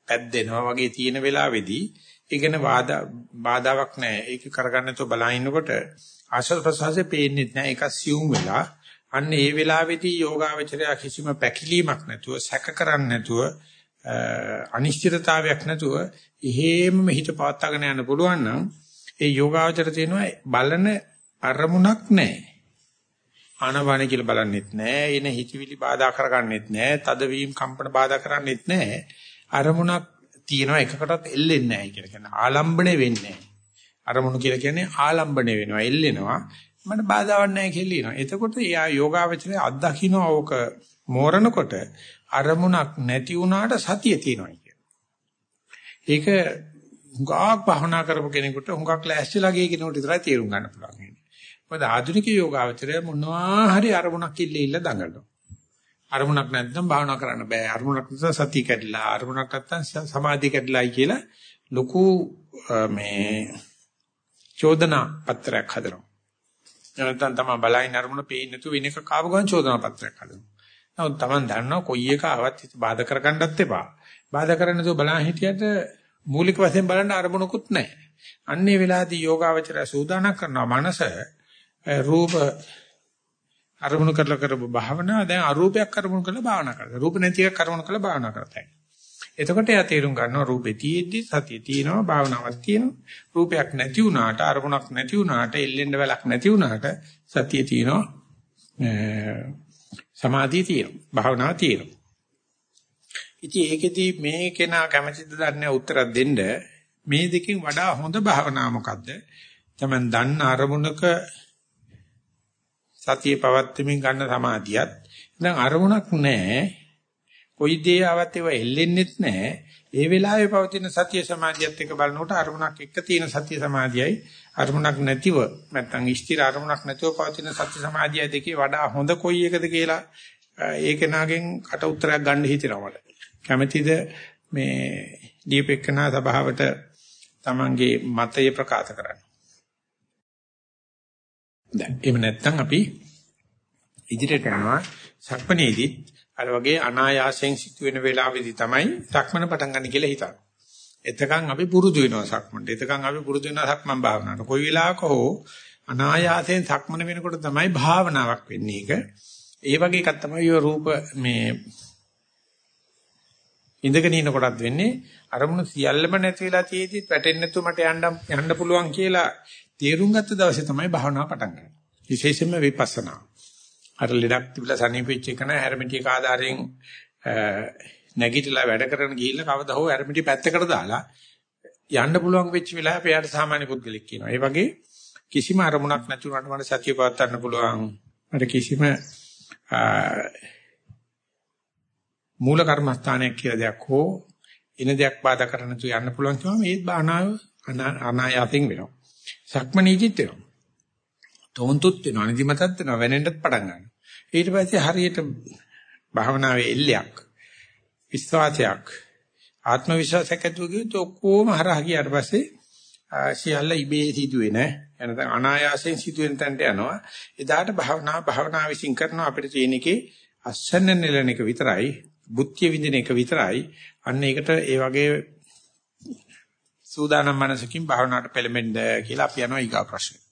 පැද්දෙනවා වගේ තියෙන වෙලාවේදී ඒකන බාධාවක් නැහැ. ඒක කරගන්න තු බලහින්නකොට ආශ්‍රද ප්‍රසවාසයේ පේන්නේ නැහැ. ඒක සියුම් වෙලා අන්න ඒ වෙලාවේදී යෝගාවචරය කිසිම පැකිලීමක් නැතුව සැක කරන්නේ නැතුව අනිශ්චිතතාවයක් නැතුව එහෙමම හිත පවත්වාගෙන යන්න පුළුවන් නම් ඒ යෝගාවචර තියෙනවා බලන අරමුණක් නැහැ. ආනවාන කියලා බලන්නෙත් නැහැ. එන හිතවිලි බාධා කරගන්නෙත් නැහැ. තදවීම කම්පන බාධා කරන්නෙත් නැහැ. අරමුණක් තියෙනවා එකකටත් එල්ලෙන්නේ නැහැ කියලා කියන ආලම්බණය වෙන්නේ නැහැ. අරමුණු කියලා කියන්නේ ආලම්බණය වෙනවා එල්ලෙනවා මට බාධාවක් නැහැ කියලා එතකොට එයා යෝගාවචරයේ අත්දකින්න ඕක මෝරනකොට අරමුණක් නැති වුණාට සතිය තියෙනවා කියන. ඒක හුඟක් භවනා කරපු කෙනෙකුට හුඟක් ලෑස්තිලා ගිය කෙනෙකුට විතරයි තේරුම් ගන්න පුළුවන්. මොකද ආධුනික යෝගාවචරය මොනවා හරි අරමුණක් ඉල්ල ඉල්ල දඟලනවා. අරමුණක් නැත්නම් භාවනා කරන්න බෑ. අරමුණක් නැත්නම් සතිය කැඩිලා, අරමුණක් නැත්නම් සමාධිය කැඩිලායි කියලා ලොකු මේ චෝදනා පත්‍රයක් හදනවා. නැත්නම් තමයි බලයින් අරමුණ පේන්නේ නැතුව වෙන එක කාව ගමන් චෝදනා පත්‍රයක් හදනවා. නමුත් Taman දන්නවා කොයි එක ආවත් බාධා කරගන්නත් එපා. බාධා කරන්නේ නැතුව බලන් හිටියට මූලික වශයෙන් බලන්න අරමුණකුත් නැහැ. අන්නේ වෙලාවේදී යෝගාවචරය සූදානම් කරනවා මනස රූප අරමුණු කරලා කරපු භාවනාව දැන් අරූපයක් අරමුණු කරලා භාවනා කරනවා. රූප නැති එකක් අරමුණු කරලා භාවනා කරතයි. එතකොට එයා තේරුම් ගන්නවා රූපේ තියෙද්දි සතිය තියෙනවා භාවනාවක් තියෙනවා. රූපයක් නැති වුණාට අරමුණක් නැති වුණාට එල්ලෙන්න වෙලක් නැති වුණාට සතිය තියෙනවා. සමාධිය තියෙනවා. භාවනාව තියෙනවා. ඉතින් ඒකෙදි මේ කෙනා කැමැතිද දන්නේ උත්තරයක් දෙන්න මේ දෙකෙන් වඩා හොඳ භාවනාව මොකද්ද? තමන් දන්න අරමුණක සතිය පවත්වමින් ගන්න සමාධියත් දැන් අරමුණක් නැහැ කොයි දේ ආවත් ඒව එල්ලෙන්නෙත් නැහැ. ඒ වෙලාවේ පවතින සතිය සමාධියත් එක්ක බලනකොට අරමුණක් එක්ක තියෙන සතිය සමාධියයි අරමුණක් නැතිව නැත්නම් ස්ථිර අරමුණක් නැතිව පවතින සතිය සමාධියයි දෙකේ වඩා හොඳ කොයි එකද කියලා ඒක නාගෙන් කට උත්තරයක් ගන්න හිතෙනවා මට. කැමැතිද මේ දීපෙකනා සභාවට තමන්ගේ මතය ප්‍රකාශ කරන්න. දැන් එහෙම නැත්නම් අපි ඉදිරියට යනවා සක්මණේදිත් අර වගේ අනායාසයෙන් සිදුවෙන වෙලාවෙදී තමයි සක්මන පටන් ගන්න කියලා හිතන්නේ. එතකන් අපි පුරුදු වෙනවා සක්මන්ට. එතකන් අපි පුරුදු වෙනවා සක්මන් භාවනාවට. කොයි වෙලාවක හෝ අනායාසයෙන් සක්මන වෙනකොට තමයි භාවනාවක් වෙන්නේ ඒක. ඒ වගේ එකක් තමයි ඔය රූප මේ ඉඳගෙන ඉන්න කොටත් වෙන්නේ අරමුණු සියල්ලම නැති වෙලා තියෙද්දි වැටෙන්නේ නැතුව මට යන්න යන්න පුළුවන් කියලා තේරුම් ගත්ත දවසේ තමයි භාවනාව පටන් ගන්නේ. විශේෂයෙන්ම විපස්සනා. අර ලෙඩක් තිබිලා සනීපෙච්ච එක නෑ හැරමිටියක ආධාරයෙන් නැගිටලා වැඩ කරන ගිහිල්ලා කවදා හෝ හැරමිටිය පැත්තකට දාලා යන්න පුළුවන් වෙච්ච වෙලාව එයාට සාමාන්‍ය පුද්ගලෙක් කියනවා. ඒ වගේ කිසිම අරමුණක් නැති වුණාට මට සතිය පවත්වා ගන්න පුළුවන්. මට කිසිම මූල කර්මස්ථානයක් කියලා දෙයක් හෝ එන දෙයක් බාධා කරන්න තු යන්න පුළුවන් කිව්වම ඒත් බාහනාව අනායාසින් වෙනවා. සක්මනීජිත් වෙනවා. තොන්තුත් වෙනවා. නිදිමතත් වෙනවා. වෙනෙන්නත් පටන් ගන්නවා. ඊට පස්සේ හරියට භාවනාවේ එල්ලයක් විශ්වාසයක් ආත්ම විශ්වාසයක් ඇතුව ගියොත් ඔක්කොම හරහා ගියාට පස්සේ සියල්ල ඉබේ සිදුවෙන එනතන අනායාසයෙන් සිදුවෙන තැනට යනවා. එදාට භාවනා භාවනා විශ්ින් කරනවා අපිට තියෙන එකේ අස්සන්න නෙලන එක විතරයි, බුද්ධිය විඳින එක විතරයි. අන්න ඒකට ඒ වගේ සූදානම් මනසකින් භාවනාවට පෙළඹෙන්න කියලා අපි යනවා ඊගා ප්‍රශ්නේ.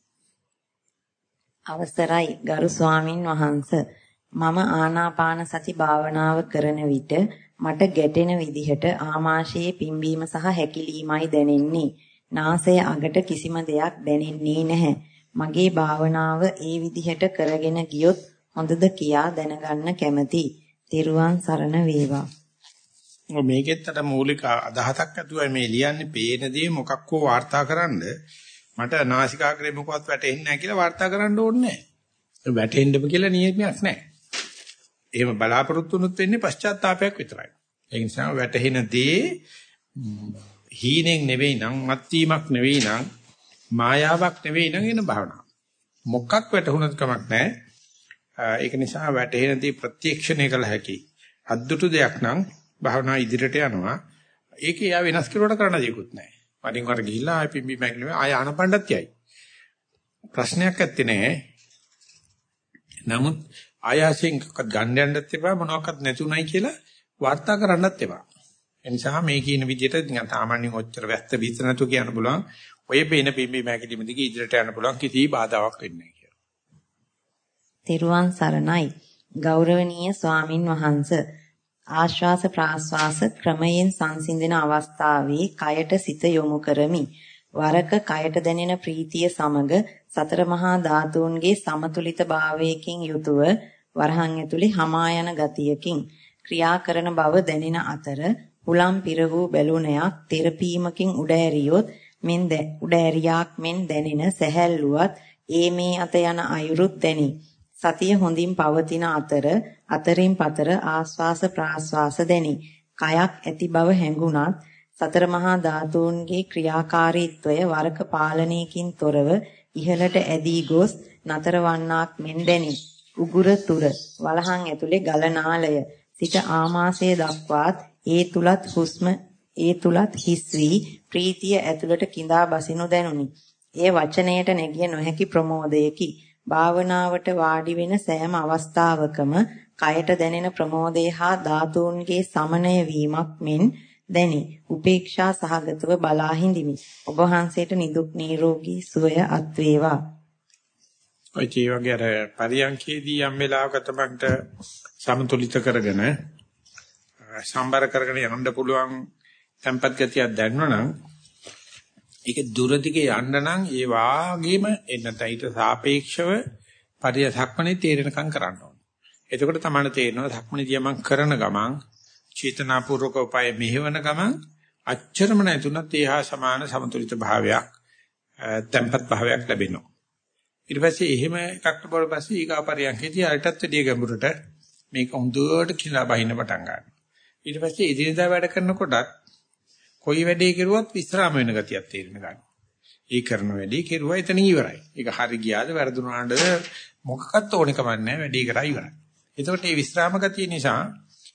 අවසරයි ගරු ස්වාමින් වහන්සේ මම ආනාපාන සති භාවනාව කරන විට මට ගැටෙන විදිහට ආමාශයේ පිම්බීම සහ හැකිලීමයි දැනෙන්නේ. නාසය අගට කිසිම දෙයක් දැනෙන්නේ නැහැ. මගේ භාවනාව ඒ විදිහට කරගෙන ගියොත් හොඳද කියා දැනගන්න කැමතියි. තෙරුවන් සරණ වේවා. මේකෙත් අර මූලික අදහසක් ඇතුවයි මේ ලියන්නේ පේන දේ මොකක් හෝ වාර්තාකරනද මට නාසිකාග්‍රේ මොකවත් වැටෙන්නේ නැහැ කියලා වාර්තා කරන්න ඕනේ නැහැ. වැටෙන්නම කියලා නියමයක් නැහැ. එහෙම බලාපොරොත්තු වුණොත් වෙන්නේ පශ්චාත්තාවයක් විතරයි. ඒ නිසා වැටෙන දේ හීනෙන් නෙවෙයි නම් මත්වීමක් නෙවෙයි නම් මායාවක් නෙවෙයි නම් එන භාවනාව. මොකක් වැටුණත් කමක් නැහැ. ඒක නිසා වැටෙන දේ ප්‍රත්‍යක්ෂණය කළ හැකි. අද්දුටු දෙයක් නම් භාවනා ඉදිරියට යනවා. ඒකේ යා වෙනස් කරුවට කරන්න දෙයක්වත් නැහැ. වරින් වර ගිහිල්ලා ආයෙ පිම්බි මැකිලිම ආය ආනපණ්ඩත් යයි. ප්‍රශ්නයක් ඇත්තේ නැහැ. නමුත් ආයාසයෙන් ගන්න යන්නත් එපා මොනවාක්වත් නැතුණයි කියලා වාර්තා කරන්නත් එපා. ඒ නිසා මේ කියන විදිහට නිකන් සාමාන්‍යයෙන් ඔච්චර වැස්ත බීත නැතු කියන්න පුළුවන්. ඔය පේන පිම්බි මැකිලිම දිගේ ඉදිරියට යන්න පුළුවන් කිසි බාධාවක් වෙන්නේ නැහැ කියලා. තෙරුවන් සරණයි. ගෞරවනීය ස්වාමින් වහන්සේ ආශ්වාස ප්‍රාශ්වාස ක්‍රමයෙන් සංසිඳන අවස්ථාවේ කයට සිත යොමු කරමි. වරක කයට දැනෙන ප්‍රීතිය සමග සතර මහා ධාතුන්ගේ සමතුලිත භාවයකින් යුතුව වරහන් ඇතුලේ hama යන ගතියකින් ක්‍රියා කරන බව දැනෙන අතර උලම් පිර වූ බැලුණයක් තෙරපීමකින් උඩ ඇරියොත් මෙන් උඩ ඇරියාක් මෙන් දැනෙන සැහැල්ලුවත් ඒ මේ අත යන අයුරුත් දැනි. සතිය හොඳින් පවතින අතර අතරින් පතර ආස්වාස ප්‍රාස්වාස දැනි. කයක් ඇති බව හැඟුණත් සතර මහා ධාතුන්ගේ ක්‍රියාකාරීත්වය වරක පාලනයකින් තොරව ඉහළට ඇදී ගොස් නතර වන්නාක් මෙන් දැනි. උගුර තුර වලහන් ඇතුලේ ගලනාලය සිට ආමාශය දක්වාත් ඒ තුලත් හුස්ම ඒ තුලත් හිස් වී ප්‍රීතිය ඇතුළට கிඳා බසිනු දැනුනි. එය වචනයට නැගිය නොහැකි ප්‍රමෝදයකි. භාවනාවට වාඩි වෙන සෑම අවස්ථාවකම කයට දැනෙන ප්‍රමෝදය හා ධාතුන්ගේ සමනය වීමක් මෙන් දැනි. උපේක්ෂා සහගතව බලා හිඳිමි. ඔබ වහන්සේට නිදුක් නිරෝගී සුවය අත් වේවා. ඔය ජී වගේ අර පරියන්කේදී යම් වෙලාවක තමන්ට සමතුලිත කරගෙන සම්බර කරගෙන යන්න පුළුවන් tempat ගතියක් දැනනනම් ඒක දුරදිගේ යන්න නම් ඒ වාගේම එන්නත ඊට සාපේක්ෂව පරිසක්මනේ තේරෙනකම් කරන්න ඕන. එතකොට තමයි තේරෙනවා සක්මනේදී මම කරන ගමන් චේතනාපූර්වක උපාය මෙහෙවන ගමන් අච්චරම නැතුණත් ඒහා සමාන සමතුලිත භාවයක් tempat භාවයක් ලැබෙනවා. ඊට පස්සේ එහෙම එකක් බල පස්සේ ඊගා පරියන්කේදී අරටත් වැඩිය ගැඹුරට මේක හොඳට කියලා බහින්න පටන් ගන්නවා. ඊට පස්සේ එදිනෙදා වැඩ කරනකොටත් කොයි වැඩේ කෙරුවත් විස්්‍රාම වෙන ගතියක් තේරෙන ගන්නවා. ඒ කරන වැඩේ කෙරුවා එතන ඉවරයි. ඒක හරි ගියාද වැරදුනාද මොකක්වත් ඕනේ කමන්නේ වැඩේ කරා ඉවරයි. එතකොට මේ විස්්‍රාම ගතිය නිසා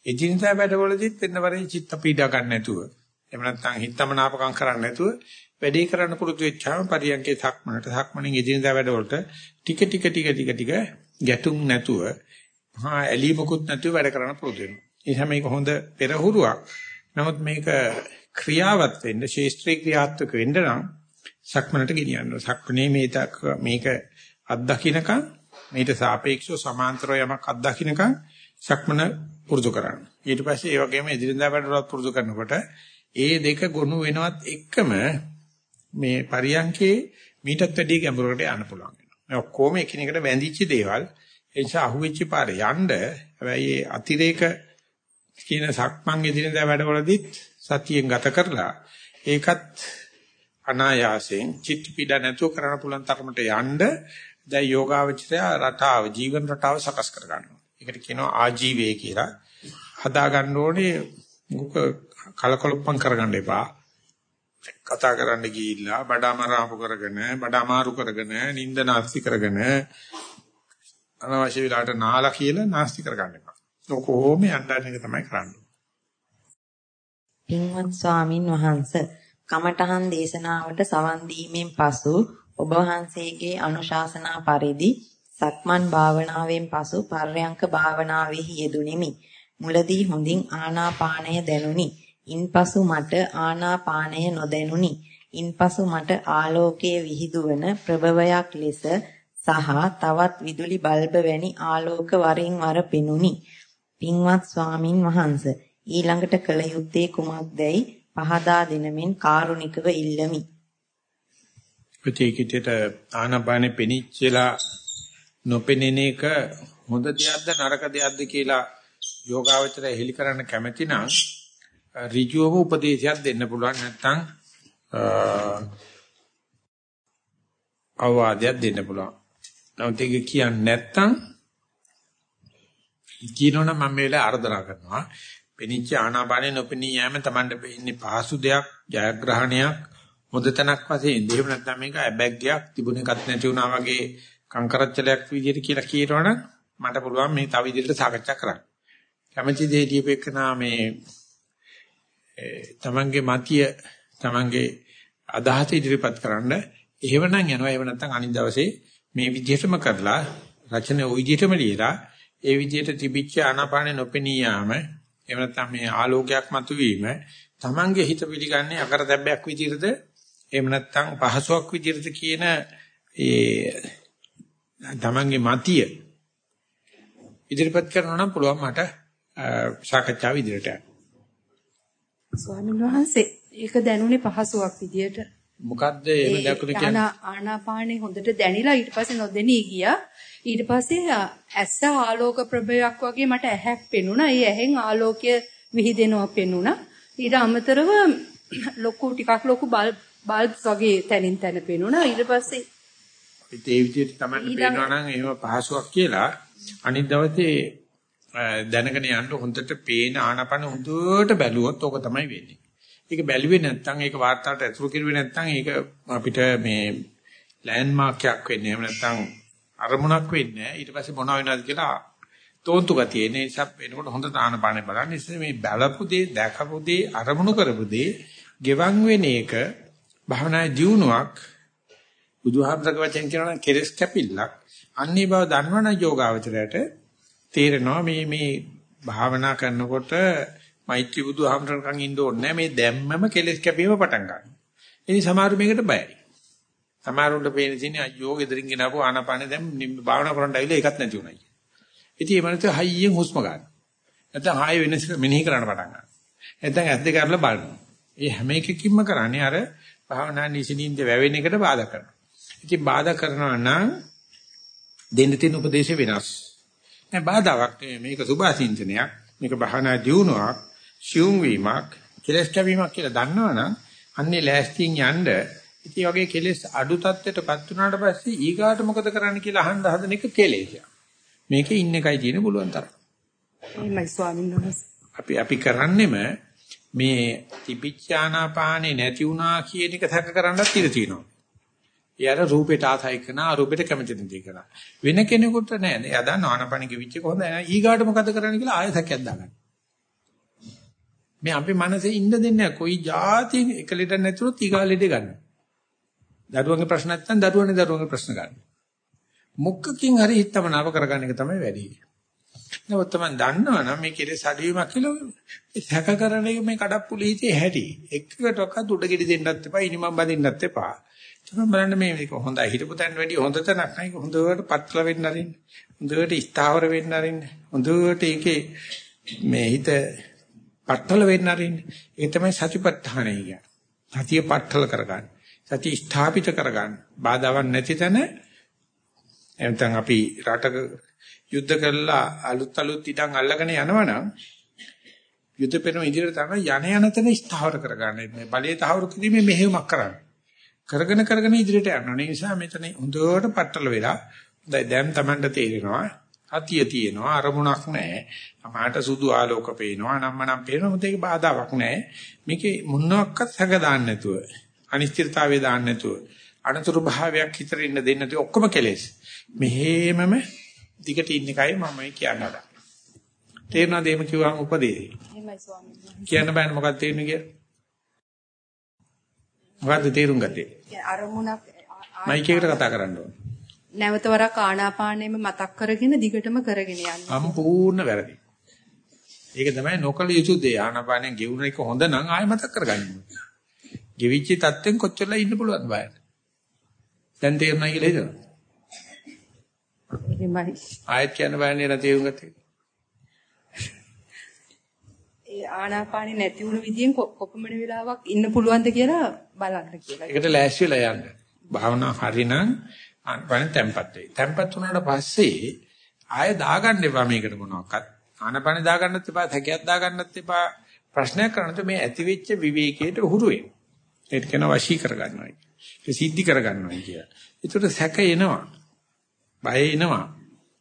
එදිනෙදා වැඩවලදීත් වෙනවරේ චිත්ත පීඩා ගන්න නැතුව එහෙම නැත්නම් හිතමනාපකම් කරන්න නැතුව වැඩේ කරන්න පුරුදු වෙච්චාම පරියන්කේ සක්මනට සක්මණෙන් එදිනෙදා වැඩවලට ටික ටික ටික ටික ටික ගැටුම් නැතුව මහා ඇලීමකුත් නැතුව වැඩ කරන්න පුරුදු වෙනවා. ඒ නිසා මේක හොඳ පෙරහුරුවක්. නමුත් මේක ක්‍රියාවත් වෙන්න ශේස්ත්‍රීය ක්‍රියාත්මක වෙන්න නම් සක්මනට ගෙනියන්න. සක්මනේ මේ මේක අත්දකින්නකම් මේට සාපේක්ෂව සමාන්තරව යමක් අත්දකින්නකම් සක්මන පුරුදු කරන්න. ඊට පස්සේ ඒ වගේම එදිනදා වැඩවලත් පුරුදු කරනකොට ඒ දෙක ගොනු වෙනවත් එක්කම මේ පරියන්කේ මීටත් වැඩිය ගැඹුරකට යන්න පුළුවන් වෙනවා. මේ ඔක්කොම එකිනෙකට බැඳිච්ච දේවල්. ඒ නිසා අහුවෙච්ච පාරේ යන්න හැබැයි අතිරේක කියන සක්මන් එදිනදා වැඩවලදීත් සතියෙන් ගත කරලා ඒකත් අනායාසයෙන් චිත්ත පීඩ නැතුව කරන්න පුළුවන් තරමට යන්න දැන් යෝගාවචරය රටාව ජීවන රටාව සකස් කර ගන්නවා. ඒකට කියනවා ආජීවය කියලා. හදා ගන්න ඕනේ මුක කලකොලප්පම් කරගන්න එපා. කතා කරන්න ගිහිල්ලා බඩ අමාරු කරගෙන බඩ අමාරු කරගෙන නිින්ද නැස්ති කරගෙන අනවශ්‍ය විලාට නාලා කියලා නැස්ති කරගන්න එපා. කොහොම යන්න එක තමයි කරන්නේ. පින්වත් ස්වාමින් වහන්සේ කමඨහන් දේශනාවට සවන් දීමෙන් පසු ඔබ වහන්සේගේ අනුශාසනා පරිදි සක්මන් භාවනාවෙන් පසු පර්යංක භාවනාවෙහි යෙදුණෙමි. මුලදී හොඳින් ආනාපානය දැනුනි. ඉන්පසු මට ආනාපානය නොදැනුනි. ඉන්පසු මට ආලෝකයේ විහිදුවන ප්‍රභවයක් ලෙස සහ තවත් විදුලි බල්බ වැනි ආලෝක වරින් වර පෙනුනි. පින්වත් ස්වාමින් වහන්සේ ඊළඟට කළ යුත්තේ කුමක්දයි පහදා දෙනමින් කාරුණිකව ඉල්ලමි. ප්‍රතිකිතේට ආනපානෙ පෙනිච්චලා නොපෙනෙන එක හොඳ දෙයක්ද නරක දෙයක්ද කියලා යෝගාවචරය හෙලි කරන්න කැමැති නම් ඍජුවම උපදේශයක් දෙන්න පුළුවන් නැත්නම් අවවාදයක් දෙන්න පුළුවන්. නමුත් ඒක කියන්නේ නැත්නම් කියනවනම් මම මේ වෙලාවේ ආර්දනා කරනවා. පෙනිච්ච ආනාපානේ නොපෙනී යෑම Tamanට ඉන්නේ පහසු දෙයක්, ජයග්‍රහණයක්, හොඳ තැනක් වශයෙන්. එහෙම නැත්නම් මේක ඇබැග්ගයක් තිබුණ එකක් නැති වුණා වගේ කංකරච්චලයක් විදිහට කියලා කියනවනම් මට පුළුවන් මේ තව විදිහට සාකච්ඡා කරන්න. කැමැති දේ දීපේකනා මේ තමන්ගේ මතිය තමන්ගේ අදහස ඉදිරිපත් කරන්න එහෙමනම් යනවා එහෙම නැත්නම් අනිත් දවසේ මේ විදිහටම කරලා රචන ওই විදිහටම ලියලා ඒ විදිහට තිබිච්ච ආනාපානෙ නොපෙනී යාම එහෙම නැත්නම් මේ ආලෝකයක් මතුවීම තමන්ගේ හිත පිළිගන්නේ අකරදැබ්බයක් විදිහටද එහෙම නැත්නම් පහසුවක් විදිහටද කියන ඒ තමන්ගේ මතිය ඉදිරිපත් කරනවා නම් පුළුවන් මට සාකච්ඡාව ඉදිරියට යන්න. ස්වාමීන් වහන්සේ ඒක දැනුනේ පහසුවක් විදියට. මොකද්ද එහෙම දැක්කුද කියන්නේ? ආනාපානේ හොඳට දැනිලා ඊට පස්සේ නොදෙනී ගියා. ඊට පස්සේ ඇස්ස ආලෝක ප්‍රභයක් වගේ මට ඇහැක් පෙනුණා. ඒ ඇහෙන් ආලෝකය විහිදෙනවා පෙනුණා. ඊට අමතරව ලොකු ටිකක් ලොකු බල්බ්ස් වගේ තනින් තන පෙනුණා. ඊට පස්සේ ඒ විදිහට තමයි පේනවා නම් එහෙම පහසුවක් කියලා අනිත් දවසේ දැනගෙන යන්න හොඳට පේන ආනපන හොඳට බැලුවොත් ඕක තමයි වෙන්නේ. ඒක බැලුවේ නැත්නම් ඒක වාර්තාවට ඇතුළු කරුවේ නැත්නම් ඒක අපිට මේ ලෑන්ඩ්මාර්ක් එකක් වෙන්නේ. එහෙම නැත්නම් අරමුණක් වෙන්නේ. ඊට පස්සේ මොනව වෙනවද කියලා තෝන්තු ගතිය එන නිසා වෙනකොට හොඳ තානපානේ බලන්න ඉතින් මේ බලපු දේ දැකපු දේ අරමුණු කරපු දේ ගෙවන් වෙන එක භවනායේ දියුණුවක් බුදුහාමරක වචෙන් කියනවා නම් කෙලස් කැපිල්ලක් අන්නේ බව දන්නවනම් යෝගාවචරයට තේරෙනවා මේ මේ භාවනා කරනකොට මෛත්‍රී බුදුහාමරකන් ඉන්න ඕනේ මේ දැම්මම කෙලස් කැපීම පටන් ගන්නවා. ඉතින් සමහරු මේකට බයයි. සමහරුන්ට පේන තියෙන්නේ අයියෝ ගෙදරින් ගෙනාවු ආනාපානෙ දැන් භාවනා කරන්න ඇවිල්ලා ඒකත් නැති උනායි. ඉතින් මේ මනස හයියෙන් හුස්ම ගන්න. නැත්නම් ආයෙ වෙනස් මෙනෙහි කරන්න පටන් ගන්නවා. නැත්නම් ඇස් දෙක අරලා බලනවා. මේ හැම එකකින්ම කරන්නේ අර භාවනා නිසිනින්ද වැවෙන එකට බාධා කරනවා. ඉතින් බාධා කරනවා නම් දෙන්න තියෙන උපදේශ වෙනස්. නෑ බාධාවක් නෙමෙයි මේක සුභාසින්තනයක්. මේක භාවනා දියුණුවක්, ශියුම් වීමක්, කෙලස් කැවීමක් කියලා දන්නවනම් අන්නේ ලෑස්තියෙන් යන්න ඉතින් වගේ කෙලස් අඩු තත්ත්වයටපත් වුණාට පස්සේ ඊගාට මොකද කරන්න කියලා අහන්න හදන එක කෙලෙසියක්. මේකේ ඉන්න එකයි තියෙන පුළුවන් තරම්. එහෙමයි ස්වාමීන් වහන්සේ. අපි අපි කරන්නේම මේ තිපිච්චානාපානේ නැති වුණා කියන එක සැක කරන්නත් ඉඩ තියෙනවා. එයාට රූපයට ආසයි කරන අරූපයට කැමති නැති කරා. වෙන කෙනෙකුට නෑ. එයා දන්න ආනපන කිවිච්ච කොහොමද? ඊගාට මොකද කරන්න කියලා ආයෙ සැකයක් දාගන්න. මේ අපේ මනසේ ඉන්න දෙන්නේ කොයි જાති එක ලෙඩ නැතුනොත් ඊගා ලෙඩ ගන්න. දරුවන්ගේ ප්‍රශ්න නැත්නම් දරුවනේ දරුවන්ගේ ප්‍රශ්න ගන්න. මුක්කකින් හරි හිතමනාව කරගන්න එක තමයි වැඩි. නමුත් තමයි දන්නවනම් මේ කෙලෙස් අඩවීමක් කියලා සැක කරන එක මේ කඩප්පුලි හිතේ හැටි. එකකටවත් උඩ ගෙඩි දෙන්නත් එපා, ඉනිමම් බඳින්නත් එපා. තමයි බලන්න මේ මේක හොඳයි හිටපු තැන වැඩි හොඳ තැනක් නයි හොඳට පත්ල වෙන්න අරින්න. හොඳට ස්ථාවර වෙන්න අරින්න. හොඳට ඒකේ මේ හිත පටල වෙන්න අරින්න. ඒ තමයි සතිපට්ඨානය කියන්නේ. සතිය පටල කරගන්න. සතිය ස්ථාපිත කරගන්න. බාධාවක් නැති තැන එතෙන් අපි රටක යුද්ධ කරලා අලුත් අලුත් ඉඩම් අල්ලගෙන යනවනම් යුද්ධ පෙරම ඉදිරියට තමයි යන යන තැන ස්ථාවර කරගන්න. මේ බලයේ තහවුරු කිරීමේ මෙහෙයුමක් කරන්නේ. කරගෙන කරගෙන ඉදිරියට යනවා. ඒ නිසා මෙතන හොඳට පట్టල වෙලා දැන් Tamanට තේරෙනවා අතිය තියෙනවා අරමුණක් නැහැ. අමාට සුදු ආලෝක පේනවා නම් නම් පේනවා මොකද ඒක බාධාවක් නැහැ. මේකේ මොනවාක්වත් සැක දාන්න නැතුව අනිශ්චිතතාවය දාන්න නැතුව අනතුරු භාවයක් හිතර ඉන්න දෙන්න නැතුව ඔක්කොම කෙලෙස්. මෙහෙමම දිගට ඉන්න එකයි මම කියනවා. තේරුණාද එහෙම කිව්වම උපදේශය. එහෙමයි ස්වාමීන්. කියන්න බෑනේ මොකක්ද තේරුනේ කියලා. මොකද්ද තේරුම් ගත්තේ? අරමුණක් මයික් එකට කතා කරන්න ඕනේ. නැවත වරක් ආනාපානෙම මතක් කරගෙන දිගටම කරගෙන යන්න. සම්පූර්ණ වැරදි. ඒක තමයි නොකල යුතු දේ. ආනාපානෙන් ගෙවුන එක හොඳ නම් ආයෙ මතක් කරගන්න ඕනේ. ගෙවිච්ච තත්ත්වෙන් කොච්චරලා ඉන්න පුළුවන්ද බයන්න. දැන් තේරුණා කියලා හිතනවා. එහෙමයි. ආයෙත් කියන්න බෑනේ නේද තේරුම් ගත්තේ. ඒ ආනාපානෙ නැති වුණු විදියෙන් කොපමණ වෙලාවක් ඉන්න පුළුවන්ද කියලා බලන්න කියලා. ඒකට ලෑස්ති වෙලා යන්න. භාවනා හරිනම් ආනපන තැම්පත් වෙයි. තැම්පත් වුණාට පස්සේ ආයෙ දාගන්න එපා මේකට මොනවාක්වත්. ආනපන දාගන්නත් එපා, තැකයක් දාගන්නත් එපා. ප්‍රශ්නයක් කරනකොට මේ ඇතිවෙච්ච විවේකයට උහුරු වෙන. ඒක කියන වශී කරගන්නවා. සිද්ධි කරගන්නවා කිය. ඒකට සැක එනවා. බය එනවා.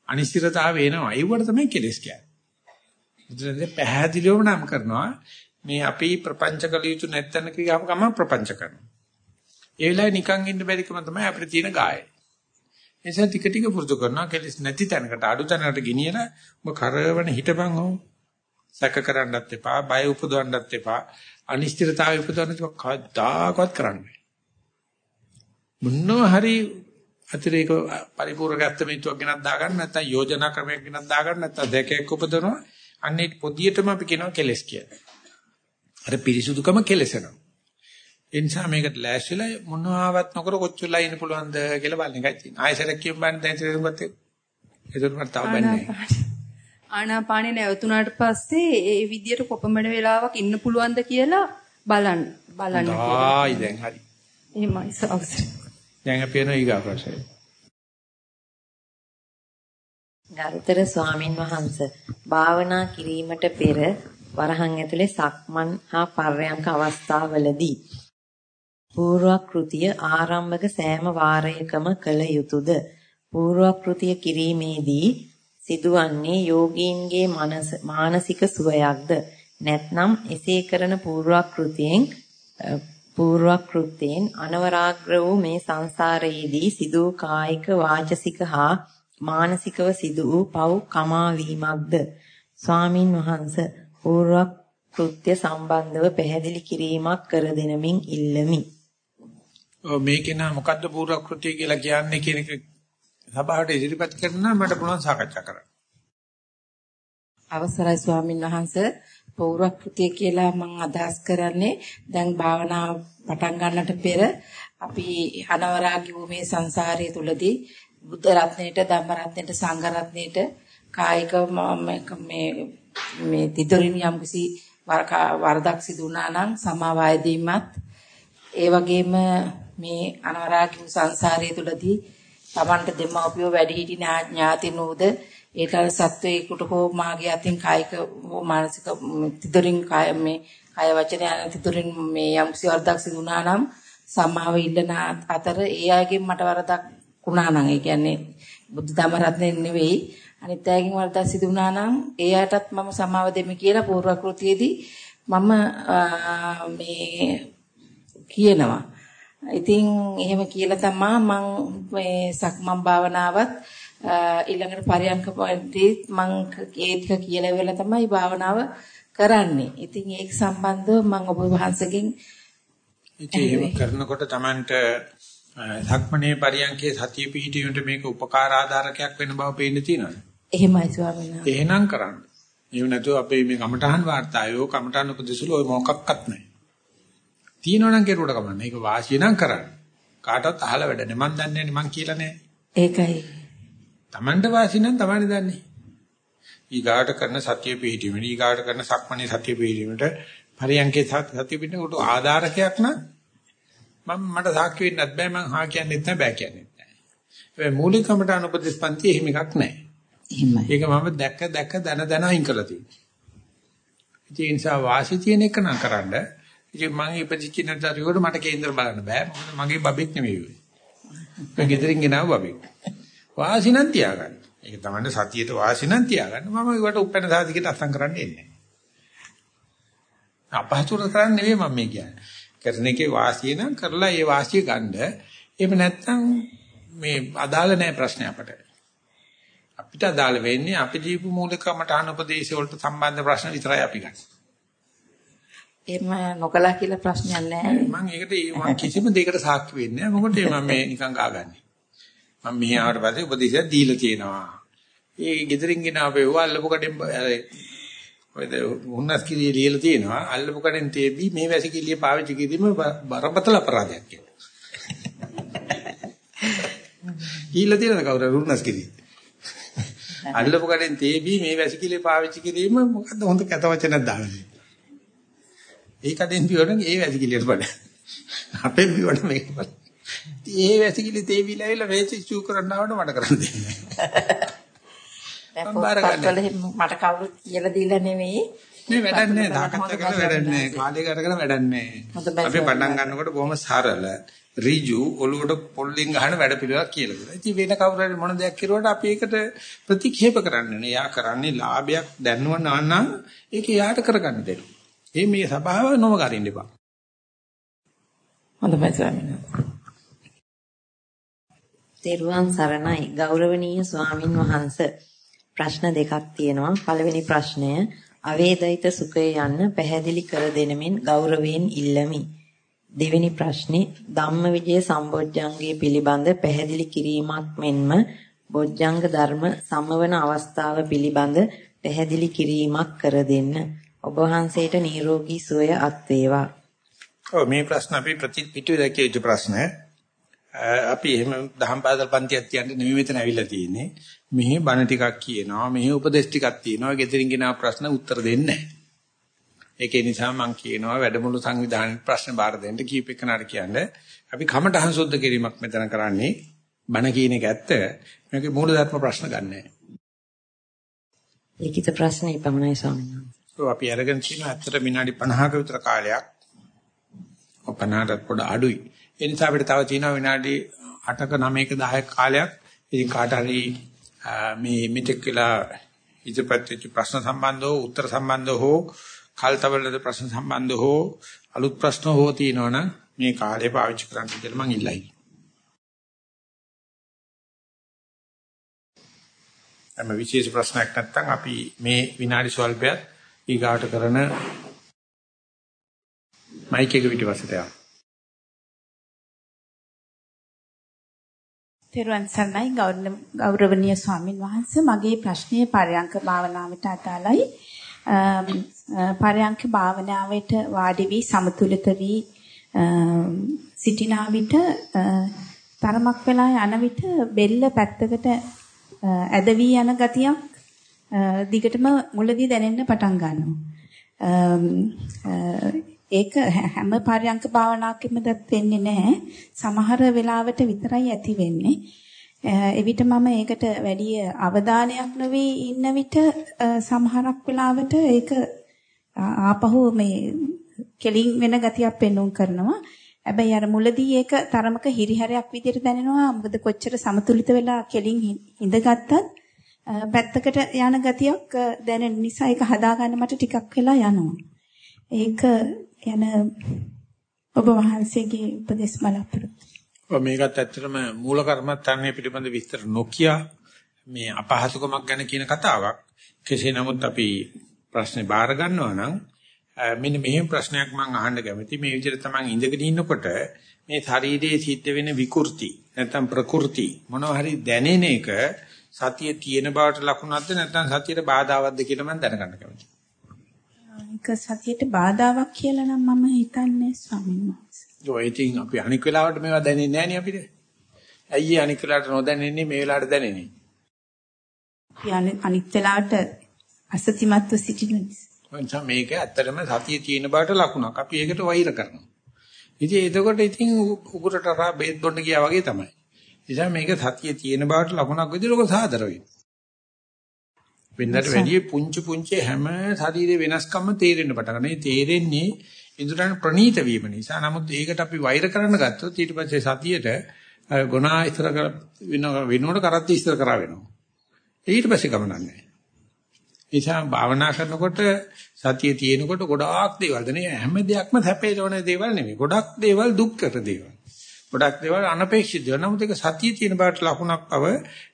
අනිශ්චිතතාවය එනවා. ඒවට තමයි කෙලස් කියන්නේ. බුදුරජාණන් පැහැදිලිවම නම් කරනවා මේ අපි ප්‍රපංච කළ යුතු නැත්තන කියාම ගම ප්‍රපංච කරනවා. ඒ වෙලාවේ නිකන් ඉන්න බැරිකම තමයි අපිට තියෙන ගාය. එනිසා ටික ටික පුරුදු කරනවා කෙලස් නැති තැනකට අඩු තැනකට ගෙනියලා ඔබ කරවන හිටපන් ඕ. සැක කරන්නත් එපා, බය උපදවන්නත් එපා, අනිශ්චිතතාවය උපදවන්නත් එපා කවදාකවත් කරන්න බෑ. මොනවා හරි අතිරේක පරිපූර්ණ ගැත්තමීතුවක් ගෙනත් දාගන්න නැත්නම් යෝජනා ක්‍රමයක් ගෙනත් දාගන්න නැත්නම් දෙකක් උපදවනවා අන්නේ පොදියටම අපි කියනවා කෙලස් කියලා. අර පිරිසුදුකම කෙලසනවා. ඒ නිසා මේකට ලෑස්තිලා මොනවාවත් නොකර කොච්චරලා ඉන්න පුළුවන්ද කියලා බලන එකයි තියෙන්නේ. ආයෙසරක් කියමු බලන්න දැන් තේරුම් ගත්තේ. ඒක මට තව බන්නේ. ආනාපානෙ නැවතුණාට පස්සේ ඒ විදියට කොපමණ වෙලාවක් ඉන්න පුළුවන්ද කියලා බලන්න. බලන්න කියලා. ආයි දැන් හරි. එහෙමයි සවස්. දැන් අපි යනවා ඊගා ප්‍රශ්නේ. ගරුතර ස්වාමින් වහන්ස භාවනා කිරීමට පෙර වරහන් ඇතුලේ සක්මන් හා පර්යංක අවස්ථාවලදී පූර්වක්‍ෘතිය ආරම්භක සෑම වාරයකම කළ යුතුයද පූර්වක්‍ෘතිය කිරීමේදී සිදුවන්නේ යෝගීන්ගේ මනස මානසික සුවයක්ද නැත්නම් එසේ කරන පූර්වක්‍ෘතියෙන් පූර්වක්‍ෘත්‍යයෙන් අනවරාග්‍ර වූ මේ සංසාරයේදී සිදු කායික වාචසික හා මානසිකව සිදු වූ පව් කමා වීමක්ද ස්වාමින් වහන්ස පූර්ව කෘත්‍ය සම්බන්ධව පැහැදිලි කිරීමක් කර දෙනමින් ඉල්ලමි. ඔව් මේකේ නම මොකද්ද පූර්වක්‍ෘතිය කියලා කියන්නේ කියන එක සභාවට ඉදිරිපත් කරනවා මට පුළුවන් සාකච්ඡා කරන්න. අවසරයි ස්වාමින් වහන්සේ පෞරක්‍ෘතිය කියලා මම අදහස් කරන්නේ. දැන් භාවනාව පටන් ගන්නට පෙර අපි අනවරාගී වූ මේ සංසාරයේ තුලදී බුද්ධ රත්නයේට ධම්ම රත්නයේට සංඝ රත්නයේට කායික මේ මේ තිදොරින් යම්කිසි වරදක් සිදු වුණා නම් සමාවාය දීමත් ඒ වගේම මේ අනවරාගී වූ සංසාරයේ තුලදී Tamanට දෙමව්පියෝ වැඩිහිටි ඥාතිනෝද ඒක සත්වයකට හෝ මාගේ අතින් කායික හෝ මානසික තිදොරින් කාය මේ කාය වචන යන තිදොරින් මේ යම්කිසි වරදක් සිදු වුණා නම් සමාව ඉල්ලන අතර ඒ අයගෙන් මට වරදක් වුණා නම් ඒ කියන්නේ බුද්ධ ධම්ම රත්නේ නෙවෙයි අනිත් අයගෙන් වරදක් සිදු වුණා නම් ඒ අයටත් මම සමාව දෙමි කියලා පූර්වක්‍ෘතියේදී මම මේ කියනවා. ඉතින් එහෙම කියලා තමයි මම මේ සක්මන් භාවනාවත් ඊළඟට පරියන්ක පොඩ්ඩේ මම ඒ ටික කියලා වෙලා තමයි භාවනාව කරන්නේ. ඉතින් ඒක සම්බන්ධව මම ඔබ වහන්සේගෙන් ඉතින් කරනකොට Tamanට ධක්මනේ පරියන්කේ සතිය පිහිටීමට මේක උපකාර ආධාරකයක් වෙන බව පේන්න තියෙනවා. එහෙමයි ස්වාමීන් වහන්සේ. එහෙනම් කරන්න. එහෙම නැතුව අපේ මේ කමඨහන් වාර්තායෝ කමඨහන් උපදෙසුල ඔය මොකක්වත් නැහැ. තියෙනවනම් කෙරුවට කමන්නේ. ඒක වාසිය නම් කරන්න. කාටවත් අහලා වැඩ නැහැ. මන් දන්නේ නැහැ මං කියලා නැහැ. ඒකයි. Tamanට වාසිය නම් Taman දන්නේ. ඊගාට කරන සතිය පිහිටීමේ ඊගාට කරන සක්මණේ සතිය පිහිටීමේට පරියන්කේ සතිය පිහිටනකොට ආධාරකයක් නම් මම මට සාක්ෂි වෙන්නත් බෑ මං හා කියන්නෙත් නෑ බෑ කියන්නෙත් නෑ. ඒ මූලිකමට අනුපදේශ පන්ති එහෙම එකක් නෑ. එහෙමයි. ඒක මම දැක්ක දැක්ක දන දන අයින් කරලා තියෙනවා. ඒ නිසා වාසි තියෙන එක නම් කරන්න. ඉතින් මම ඉපදිච්ච නැතරියට මට කේන්දර බලන්න බෑ. මොකද මගේ බබෙක් නෙමෙයි. මම ගෙදරින් ගෙනාව බබෙක්. වාසි නම් තියාගන්න. ඒක තමයි සතියේට වාසි නම් තියාගන්න. මම ඒකට උපැන්න සාධිකට අසං කරන්න එන්නේ. අපහසුර කරන්නේ නෙවෙයි මම මේ කියන්නේ. කරන එකේ වාසිය නම් කරලා ඒ වාසිය ගන්න. එහෙම නැත්නම් මේ අදාළ නැහැ ප්‍රශ්නේ අපට. අපිට අදාළ වෙන්නේ අපි දීපු මූලිකමට අහන උපදේශ වලට සම්බන්ධ ප්‍රශ්න විතරයි අපි ගන්න. එහෙම නොකලා කියලා ප්‍රශ්නයක් නැහැ. මම ඒකට මම කිසිම දෙයකට සාක්ෂි වෙන්නේ නැහැ. මොකද මම මේ නිකන් ගාගන්නේ. මම මෙහි ආවට පස්සේ උපදේශයක් දීලා තියෙනවා. ඒ ගෙදරින් ගෙන ආපේ වල්ලපු කඩෙන් ඔයද උන්නස් කිරිය ලියලා තියෙනවා. අල්ලපු කඩෙන් තේබි මේ වැසිකිළිය පාවිච්චි කිරීම බරපතල අපරාධයක් කියලා. ඊළඟ තියෙනද කවුරු උන්නස් කිරිය? අල්ලපු කඩෙන් තේබි මේ වැසිකිළිය පාවිච්චි කිරීම මොකද්ද හොඳ කත වචනක් දාන්නේ. ඒ කඩෙන් පියවන ඒ වැසිකිළියට බඩ. අපේ පියවන මේක බඩ. ඒ වැසිකිලි තේවිලා ඇවිල්ලා මේක චූ කරන්න ආවම මට කරන්න දෙන්නේ. දැන් මට කවුරුත් කියලා දීලා නෙමෙයි. මේ වැඩක් නෑ දාකච්ඡා කරලා වැඩක් නෑ කාලේ කරගෙන වැඩක් නෑ. අපි පටන් ගන්නකොට බොහොම සරල ඍජු ඔලුවට පොල්ලෙන් ගහන වැඩ පිළිවෙලක් කියලා දෙනවා. ඉතින් වෙන කවුරු හරි මොන දෙයක් කරුවට අපි ඒකට ප්‍රතික්ෂේප කරන්නේ නෑ. යා කරන්නේ ලාභයක් දැන්නව නාන්නම් ඒක යාට කරගන්න දෙනවා. ඒ මේ සබාව නොම කරින්න එපා. හොඳයි ස්වාමීන්. තෙරුවන් සරණයි ගෞරවනීය ස්වාමින් වහන්සේ ප්‍රශ්න දෙකක් තියෙනවා පළවෙනි ප්‍රශ්නය අවේදිත සුඛය යන්න පැහැදිලි කර දෙනමින් ගෞරවයෙන් ඉල්ලමි දෙවෙනි ප්‍රශ්නේ ධම්මවිජය සම්බොජ්ජංගයේ පිළිබඳ පැහැදිලි කිරීමක් මෙන්ම බොජ්ජංග ධර්ම සමවන අවස්ථාව පිළිබඳ පැහැදිලි කිරීමක් කර දෙන්න ඔබ වහන්සේට නිරෝගී සුවය අත් වේවා. ඔව් මේ ප්‍රශ්න අපි ප්‍රතිපිටු දැකිය යුතු ප්‍රශ්න. අපි එහෙම දහම් පාසල් පන්තියක් තියන්න නෙමෙයි මෙතන ඇවිල්ලා තියෙන්නේ. මෙහි බණ ටිකක් කියනවා, මෙහි උපදේශ ටිකක් තියෙනවා. ගෙදරින් ගෙනා ප්‍රශ්න උත්තර දෙන්නේ නැහැ. ඒකේ නිසා මම කියනවා වැඩමුළු සංවිධානයේ ප්‍රශ්න බාර දෙන්න කීප එකනට කියන්නේ අපි කමටහන් සුද්ධ කිරීමක් මෙතන කරන්නේ. බණ කියන එක ඇත්ත. මේකේ මූලධර්ම ප්‍රශ්න ගන්නෑ. ලිඛිත ප්‍රශ්න ඉපමණයි ස්වාමීන් වහන්සේ. ඔව් අපි අරගෙන තියෙනවා ඇත්තට විනාඩි 50ක විතර කාලයක්. ඔය 50ටත් පොඩ අඩුයි. ඒ නිසා අපිට තව තියෙනවා විනාඩි 8ක 9ක 10ක කාලයක්. ඉතින් කාට හරි මේ මෙතෙක් වෙලා ඉදිරිපත් වෙච්ච ප්‍රශ්න සම්බන්ධව උත්තර සම්බන්ධව හෝ කල්තවලද ප්‍රශ්න සම්බන්ධව හෝ අලුත් ප්‍රශ්න හෝ තියෙනවනම් මේ කාලය පාවිච්චි කරන්න කියලා මම ඉල්ලයි. එම විශේෂ ප්‍රශ්නයක් නැත්නම් අපි මේ විනාඩි ස්වල්පයක් ඊගාට කරන මයික් එක පිටිපස්සට යනවා. තෙරුවන් සරණයි. ගෞරවනීය ස්වාමින් වහන්සේ මගේ ප්‍රශ්නය පරයන්ක භාවනාවට අදාළයි. පරයන්ක භාවනාවට වාඩි වී සමතුලිත වී සිටිනා විට තරමක් වෙලා යන විට බෙල්ල පැත්තකට ඇද වී යන ගතියක් දිගටම මුලදී දැනෙන්න පටන් ගන්නවා. ඒක හැම පරයන්ක භාවනාවකෙමද වෙන්නේ නැහැ. සමහර වෙලාවට විතරයි ඇති වෙන්නේ. එවිට මම ඒකට වැඩි අවධානයක් නොවේ ඉන්න විට සමහරක් වෙලාවට ඒක ආපහු මේ කෙලින් වෙන ගතියක් පෙන්වුම් කරනවා. හැබැයි අර මුලදී ඒක තරමක හිරිහැරයක් විදිහට දැනෙනවා. මොකද කොච්චර සමතුලිත වෙලා කෙලින් ඉඳගත්තත් පැත්තකට යන ගතියක් දැනෙන නිසා ඒක හදාගන්න මට ටිකක් වෙලා යනවා. ඒක යන ඔබ වහන්සේගේ උපදෙස් බලාපොරොත්තු. ඔව් මේකත් ඇත්තටම මූල කර්මත්තාන්නේ පිළිබඳ විස්තර නොකිය මේ අපහසුකමක් ගැන කියන කතාවක්. කෙසේ නමුත් අපි ප්‍රශ්නේ බාර ගන්නවා නම් මෙන්න මෙහෙම ප්‍රශ්නයක් මම අහන්න කැමතියි. මේ විදිහට තමයි ඉඳගෙන ඉන්නකොට මේ ශරීරයේ සිද්ධ වෙන විකෘති නැත්නම් ප්‍රකෘති මොනවා හරි දැනෙන එක සතිය තියෙන බවට ලකුණක්ද නැත්නම් සතියට බාධාවත්ද කියලා මම දැනගන්න කැමතියි. ඒක සතියට බාධාවක් කියලා නම් මම හිතන්නේ ස්වාමීන් වහන්සේ. ඔය ඉතින් අපි අනික් වෙලාවට මේවා දැනෙන්නේ නැහැ නේ අපිට. ඇයි අනික් වෙලාවට නොදැනෙන්නේ මේ වෙලාවට දැනෙන්නේ? අපි අනිත් වෙලාවට අසතිමත්ව සිටින නිසා. මේක ඇත්තටම සතිය තියෙන බාට ලකුණක්. අපි ඒකට වෛර කරනවා. ඉතින් එතකොට ඉතින් උගුරට රා බේත් බොන්න ගියා වගේ තමයි. නිසා මේක සතිය තියෙන බාට ලකුණක් විදිහට ඔක සාදර වෙනවා. වෙනදට වැඩිය පුංචි පුංචි හැම ශරීරේ වෙනස්කම්ම තේරෙන්න පටන් ගන්නවා. තේරෙන්නේ ඉන්ද්‍රයන් ප්‍රනීත වීම නිසා. නමුත් ඒකට අපි වෛර කරන්න ගත්තොත් ඊට පස්සේ සතියට ගුණා ඉස්සර කර වෙනකොට කරත් ඉස්සර කරා වෙනවා. ඊට පස්සේ ගමනක් නැහැ. නිසා භාවනා කරනකොට සතිය තියෙනකොට ගොඩාක් දේවල් දනේ හැම දෙයක්ම සැපේතෝන දේවල් නෙමෙයි. ගොඩක් දේවල් දුක් කර දේවල්. ගොඩක් දේවල් අනපේක්ෂිත දේවල්. නමුත් ඒක සතිය තියෙන බවට ලකුණක් බව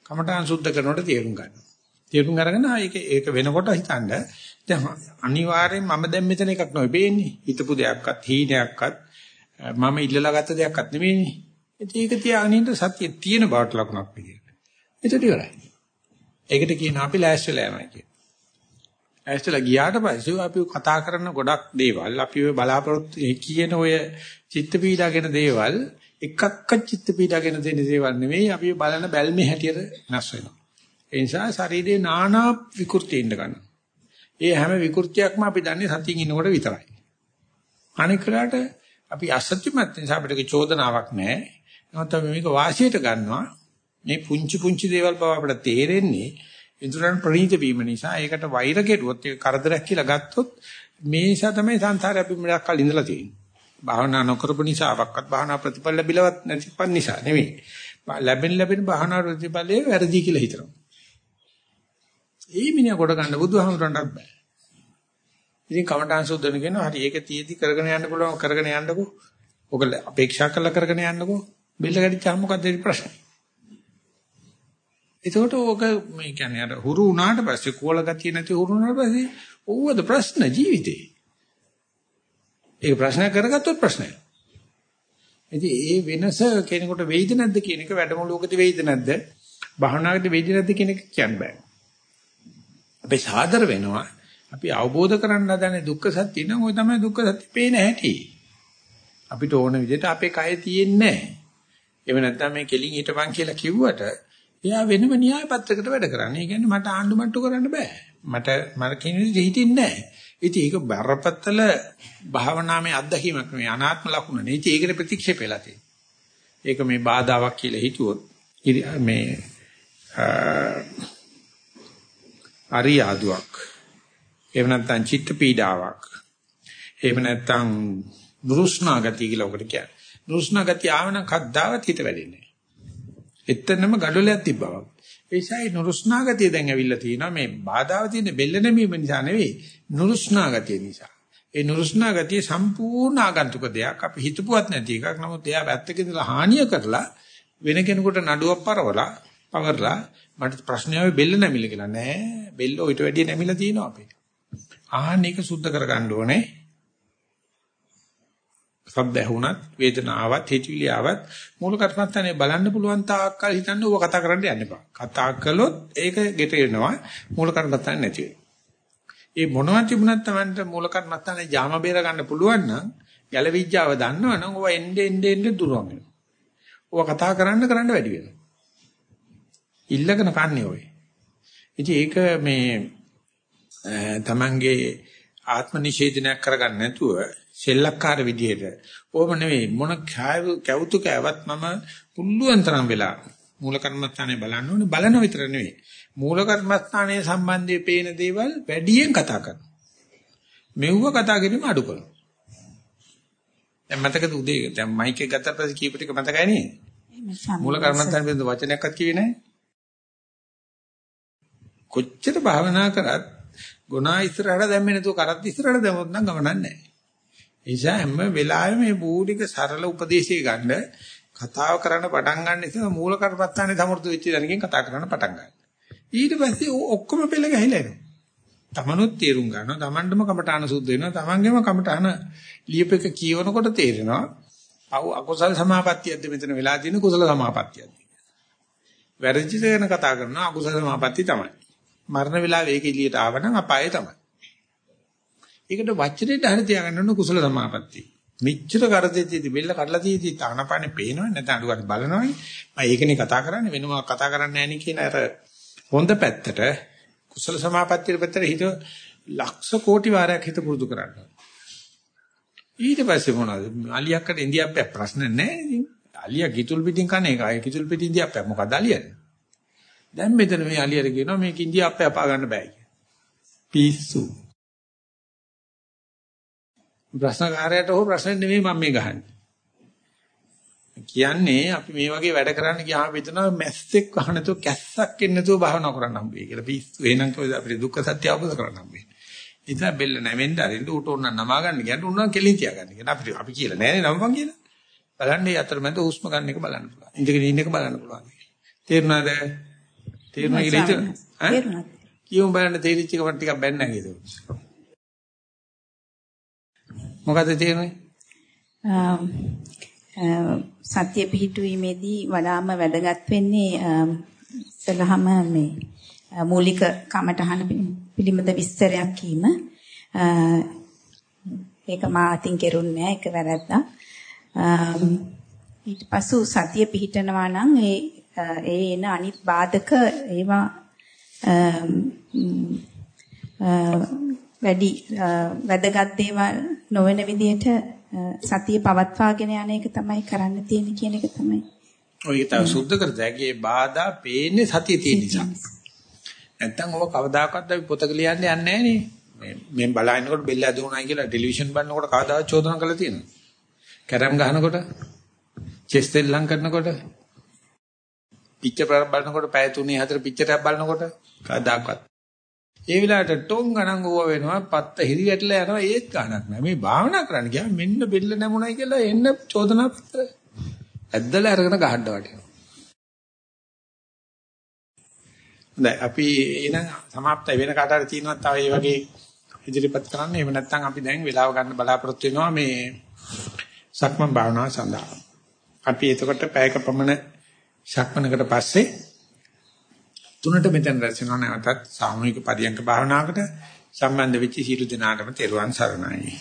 කමඨාන් සුද්ධ කරනකොට තේරුම් ගන්නවා. තේරුම් අරගෙන ඒක ඒක වෙනකොට හිතන්න දැන් අනිවාර්යෙන් මම දැන් මෙතන එකක් නෙවෙයි වෙන්නේ. හිතපු දෙයක්වත් හීනයක්වත් මම ඉල්ලලා ගත්ත දෙයක්වත් නෙවෙයිනේ. ඒක තියාගෙන ඉන්න සතිය තියෙන බවට ලකුණක් විදියට. ඒකට ඉවරයි. ඒකට කියනවා අපි ලෑස්තිලා යනවා කියන. ලෑස්තිලා ගියාට පස්සේ අපි කතා කරන ගොඩක් දේවල් අපි ඔය බලාපොරොත්තු කියන ඔය චිත්ත පීඩාගෙන දේවල් එකක්ක චිත්ත පීඩාගෙන දෙන දේවල් නෙවෙයි අපි බලන බැල්මේ හැටියට නැස් වෙනවා. ඒ නිසා ශරීරේ නානා විකෘති ඉන්න ගන්න. ඒ හැම විකෘතියක්ම අපි දන්නේ සතියින් ඉන්නකොට විතරයි. අනිකලට අපි අසත්‍යමත් නිසා අපිට චෝදනාවක් නැහැ. නැත්නම් මේක වාසියට ගන්නවා. මේ පුංචි පුංචි දේවල් බව අපිට තේරෙන්නේ ඉන්ද්‍රයන් ප්‍රණීත වීම නිසා ඒකට වෛර කෙරුවොත් ඒක කරදරයක් කියලා ගත්තොත් මේ නිසා තමයි සංසාරේ අපි මෙලක් කල් ඉඳලා තියෙන්නේ. භාවනා නොකරපු නිසාවක්වත් භාවනා ප්‍රතිඵල ලැබිලවත් නැතිපන් නිසා නෙවෙයි. ලැබෙන ලැබෙන භාවනා ප්‍රතිඵලයේ වැරදි කියලා හිතනවා. ඒ මිනිහා කොට ගන්න බුදුහාමුදුරන්ටත් බෑ. ඉතින් කමඨාන් සුද්ධන කියනවා හරි ඒක තියේදී කරගෙන යන්න පුළුවන් කරගෙන යන්නකෝ. ඔක අපේක්ෂා කරලා කරගෙන යන්නකෝ. බෙල්ල ගැටිච්චාම මොකද්ද ප්‍රශ්නේ? එතකොට ඕක මේ කියන්නේ අර හුරු වුණාට පස්සේ කෝල ගතිය නැති හුරු වුණාට පස්සේ ඕවද ප්‍රශ්න ජීවිතේ. ඒක ප්‍රශ්න කරගත්තොත් ප්‍රශ්නයක්. ඉතින් ඒ වෙනස කෙනෙකුට වෙයිද නැද්ද කියන එක වැඩමුළුවකදී වෙයිද නැද්ද? භාවනාවකදී වෙයිද නැද්ද කියන එක කියන්න බෑ. අපි සාදර වෙනවා. අපි අවබෝධ කරගන්න හදන්නේ දුක්ඛ සත්‍ය නම් ওই තමයි දුක්ඛ සත්‍ය පේන හැටි. අපිට ඕන විදිහට අපේ කය තියෙන්නේ නැහැ. එහෙම නැත්නම් මේ කෙලින් හිටපන් කියලා කිව්වට එයා වෙනම න්‍යාය පත්‍රයකට වැඩ කරන්නේ. ඒ කියන්නේ මට ආණ්ඩු මට්ටු කරන්න බෑ. මට මට කියන විදිහට හිටින්නේ නැහැ. ඉතින් ඒක බරපතල භාවනාවේ අත්දැකීමක් නෙවෙයි අනාත්ම ලකුණ නෙවෙයි. ඉතින් ඒකට ප්‍රතික්ෂේප වෙලා තියෙනවා. ඒක මේ බාධාවක් කියලා හිතුවොත් මේ අරියාදුවක්. එහෙම නැත්නම් චිත්ත පීඩාවක්. එහෙම නැත්නම් නුරුස්නා ගතිය කියලා ඔකට කියන්නේ. නුරුස්නා ගතිය ආවනම් කද්දාවත් හිත වැඩෙන්නේ එතනම gadolයක් තිබ්බා වගේ. ඒ නිසා නුරුස්නා ගතිය දැන් ඇවිල්ලා තිනවා මේ බාධාව තියෙන බෙල්ල නැමීම නිසා නෙවෙයි නුරුස්නා ගතිය නිසා. ඒ නුරුස්නා ගතිය සම්පූර්ණ ආගන්තුක දෙයක්. අපි හිතපුවත් නැති එකක්. නමුත් එයා පැත්තක ඉඳලා හානිය කරලා වෙන කෙනෙකුට නඩුවක් පරවලා පවර්ලා මට ප්‍රශ්නය බෙල්ල නැමිලා කියලා නෑ. බෙල්ල ඊට වැඩිය නැමිලා තියෙනවා අපේ. ආහන එක සුද්ධ කරගන්න ඕනේ. සද්ද ඇහුණත් වේදනාවක් හිතවිලි ආවත් මූල කර්මස්ථානේ බලන්න පුළුවන් තාක්කල් හිතන්න ඕක කතා කරන්න යන්න එපා. කතා කළොත් ඒක ගෙට එනවා මූල කර්මස්ථානේ නැති ඒ මොනවා තිබුණත් Tamanට මූල කර්මස්ථානේ ජාම බේර ගන්න පුළුවන් නම් ගැලවිඥාව දන්නවනම් ඕවා එන්නේ එන්නේ එන්නේ දුරවන් වෙනවා. ඕවා කතා කරන්න කරන්න වැඩි වෙනවා. ඉල්ලගෙන කන්නේ ඔය. ඉතින් ඒක මේ තමන්ගේ ආත්ම නිෂේධනයක් කරගන්න නැතුව සෙල්ලක්කාර විදියට ඕම නෙවෙයි මොන කැවුතු කෑවත් මම පුළුවන් තරම් වෙලා මූල කර්මස්ථානේ බලන්න ඕනේ. බලන විතර නෙවෙයි. මූල කර්මස්ථානයේ සම්බන්ධයේ පේන දේවල් වැඩියෙන් කතා කරනවා. මෙව්ව කතා කිරීම අඩු කරනවා. දැන් මතකද උදේ දැන් මයික් එක ගත්ත පස්සේ කීප ටික මතකයි නේද? මූල කර්මස්ථානේ පිළිබඳ වචනයක්වත් කිව්වේ නැහැ කොච්චර භාවනා කරත් ගුණා ඉස්සරහට දැම්මේ නැතුව කරත් ඉස්සරහට දැම්මොත් නම් ගමනක් නැහැ. ඒ නිසා හැම වෙලාවෙම මේ මූලික සරල උපදේශය ගන්න කතාව කරන්න පටන් ගන්න ඉතින් මූල කරපත්තානේ සමෘද්ධ වෙච්ච දැනකින් කතා කරන්න පටන් ගන්න. ඊට පස්සේ ඔක්කොම පෙළ ගහලා එනවා. තමනුත් තේරුම් ගන්නවා. තමන්ටම කමටහන සුද්ධ වෙනවා. තමන්ගේම කමටහන ලියපෙක කියවනකොට තේරෙනවා. පව් අකුසල සමාපත්තියක්ද මෙතන වෙලා තියෙන කුසල සමාපත්තියක්ද. වැරදි දෙයන කතා කරනවා අකුසල සමාපත්තිය තමයි. මරණ වෙලාවේ ඒක එළියට ආවනම් අපාය තමයි. ඒකට වචනෙට හරි තියාගන්න ඕන කුසල සමාපatti. මෙච්චර කරදෙතිදි බෙල්ල කඩලා තියෙදි තානපානේ පේනවනේ නැත්නම් අඩුවට බලනවනේ. මම ඒකනේ කතා කරන්නේ වෙනම කතා කරන්නේ නැහැ නේ කියන අර හොඳ පැත්තට කුසල සමාපත්තිය පැත්තට හිත ලක්ෂ කෝටි වාරයක් හිත පුරුදු කරන්න. ඊට පස්සේ මොනවද? අලියක්කට ඉන්දියාප්පයක් ප්‍රශ්න නැහැ ඉතින්. අලියා කිතුල් පිටින් කන එකයි කිතුල් පිටින් ඉන්දියාප්පයක් මොකද අලියන්නේ? දැන් මෙතන මේ අලියට කියනවා මේක ඉන්දියා අපේ අපා ගන්න බෑ කියලා. පිස්සු. ප්‍රශ්නකාරයට හෝ ප්‍රශ්න නෙමෙයි මම මේ ගහන්නේ. කියන්නේ අපි මේ වගේ වැඩ කරන්න ගියාම වෙතනවා මැස්සෙක් වහනතෝ කැස්සක් එන්නේ නැතුව භාවනා කරන්න හම්බෙයි කියලා. පිස්සු එහෙනම් කොහෙද අපිට දුක්ඛ සත්‍ය අවබෝධ කරගන්න හම්බෙන්නේ. ඉතින් බෙල්ල නැවෙන්න අරින්න ඌට ඕන නමා ගන්න කියන්නේ උන්නම් කෙලින් තියාගන්න කියලා. අපිට අපි කියලා නෑනේ නමපන් කියලා. බලන්න අතරමැද හුස්ම ගන්න එක බලන්න පුළුවන්. ඉඳගෙන ඉන්න එක බලන්න පුළුවන්. තේරුණාද? තේරුණා කියලා හිතන. තේරුණා. කියමු බලන්න තේරිච්ච එක මට ටිකක් බැන්න නේද? මොකද තේරුනේ? සත්‍ය පිහිටුවීමේදී වඩාම වැදගත් වෙන්නේ ඉස්සලහම මේ මූලික කමටහන පිළිබඳ විස්තරයක් කීම. ඒක මා අතින් කෙරුන්නේ නැහැ ඒක වැරද්දක්. ඊට පසු සතිය පිහිටනවා නම් ඒ ඒ එන අනිත් බාධක ඒවා වැඩි වැදගත් දේවල් නොවන විදිහට සතිය පවත්වාගෙන යන එක තමයි කරන්න තියෙන්නේ කියන එක තමයි. ඔය තව සුද්ධ කර දැගේ බාධා පේන්නේ සතිය තියෙන නිසා. නැත්තම් ඔබ කවදාකවත් අපි පොතක ලියන්න යන්නේ නැහැ නේ. මේ මේ බලනකොට බෙල්ල ඇදුණායි කියලා ටෙලිවිෂන් බලනකොට කවදාවත් චෝදනා කරලා තියෙනවා. කැරම් ගහනකොට චෙස් දෙල්ලම් කරනකොට පිච්චර බලනකොට පැය 3 4 පිච්චරයක් බලනකොට කවදාකවත්. ඒ වෙලාවට ටොං ගණන් ගෝව වෙනවා පත්ත හිරි වැටලා යනවා ඒත් ගණක් නෑ. මේ භාවනා කරන්න ගියා මෙන්න බෙල්ල නැමුණයි කියලා එන්න චෝදනා පත්‍රය ඇද්දලා අරගෙන ගහන්න වටිනවා. නෑ අපි එහෙනම් સમાප්ත වෙන කාට හරි තියෙනවා තව මේ වගේ ඉදිරිපත් කරන්න. එහෙම නැත්නම් අපි දැන් වෙලාව ගන්න බලාපොරොත්තු වෙනවා මේ සක්මන් භාවනාව සඳහා. අපි එතකොට පැයක පමණ සක්මනකට පස්සේ තුනට මෙතන රැස් වෙනවා. නැවතත් සාමූහික පරියන්ක භාවනාවකට සම්බන්ධ වෙච්ච සියලු දෙනාටම තෙරුවන් සරණයි.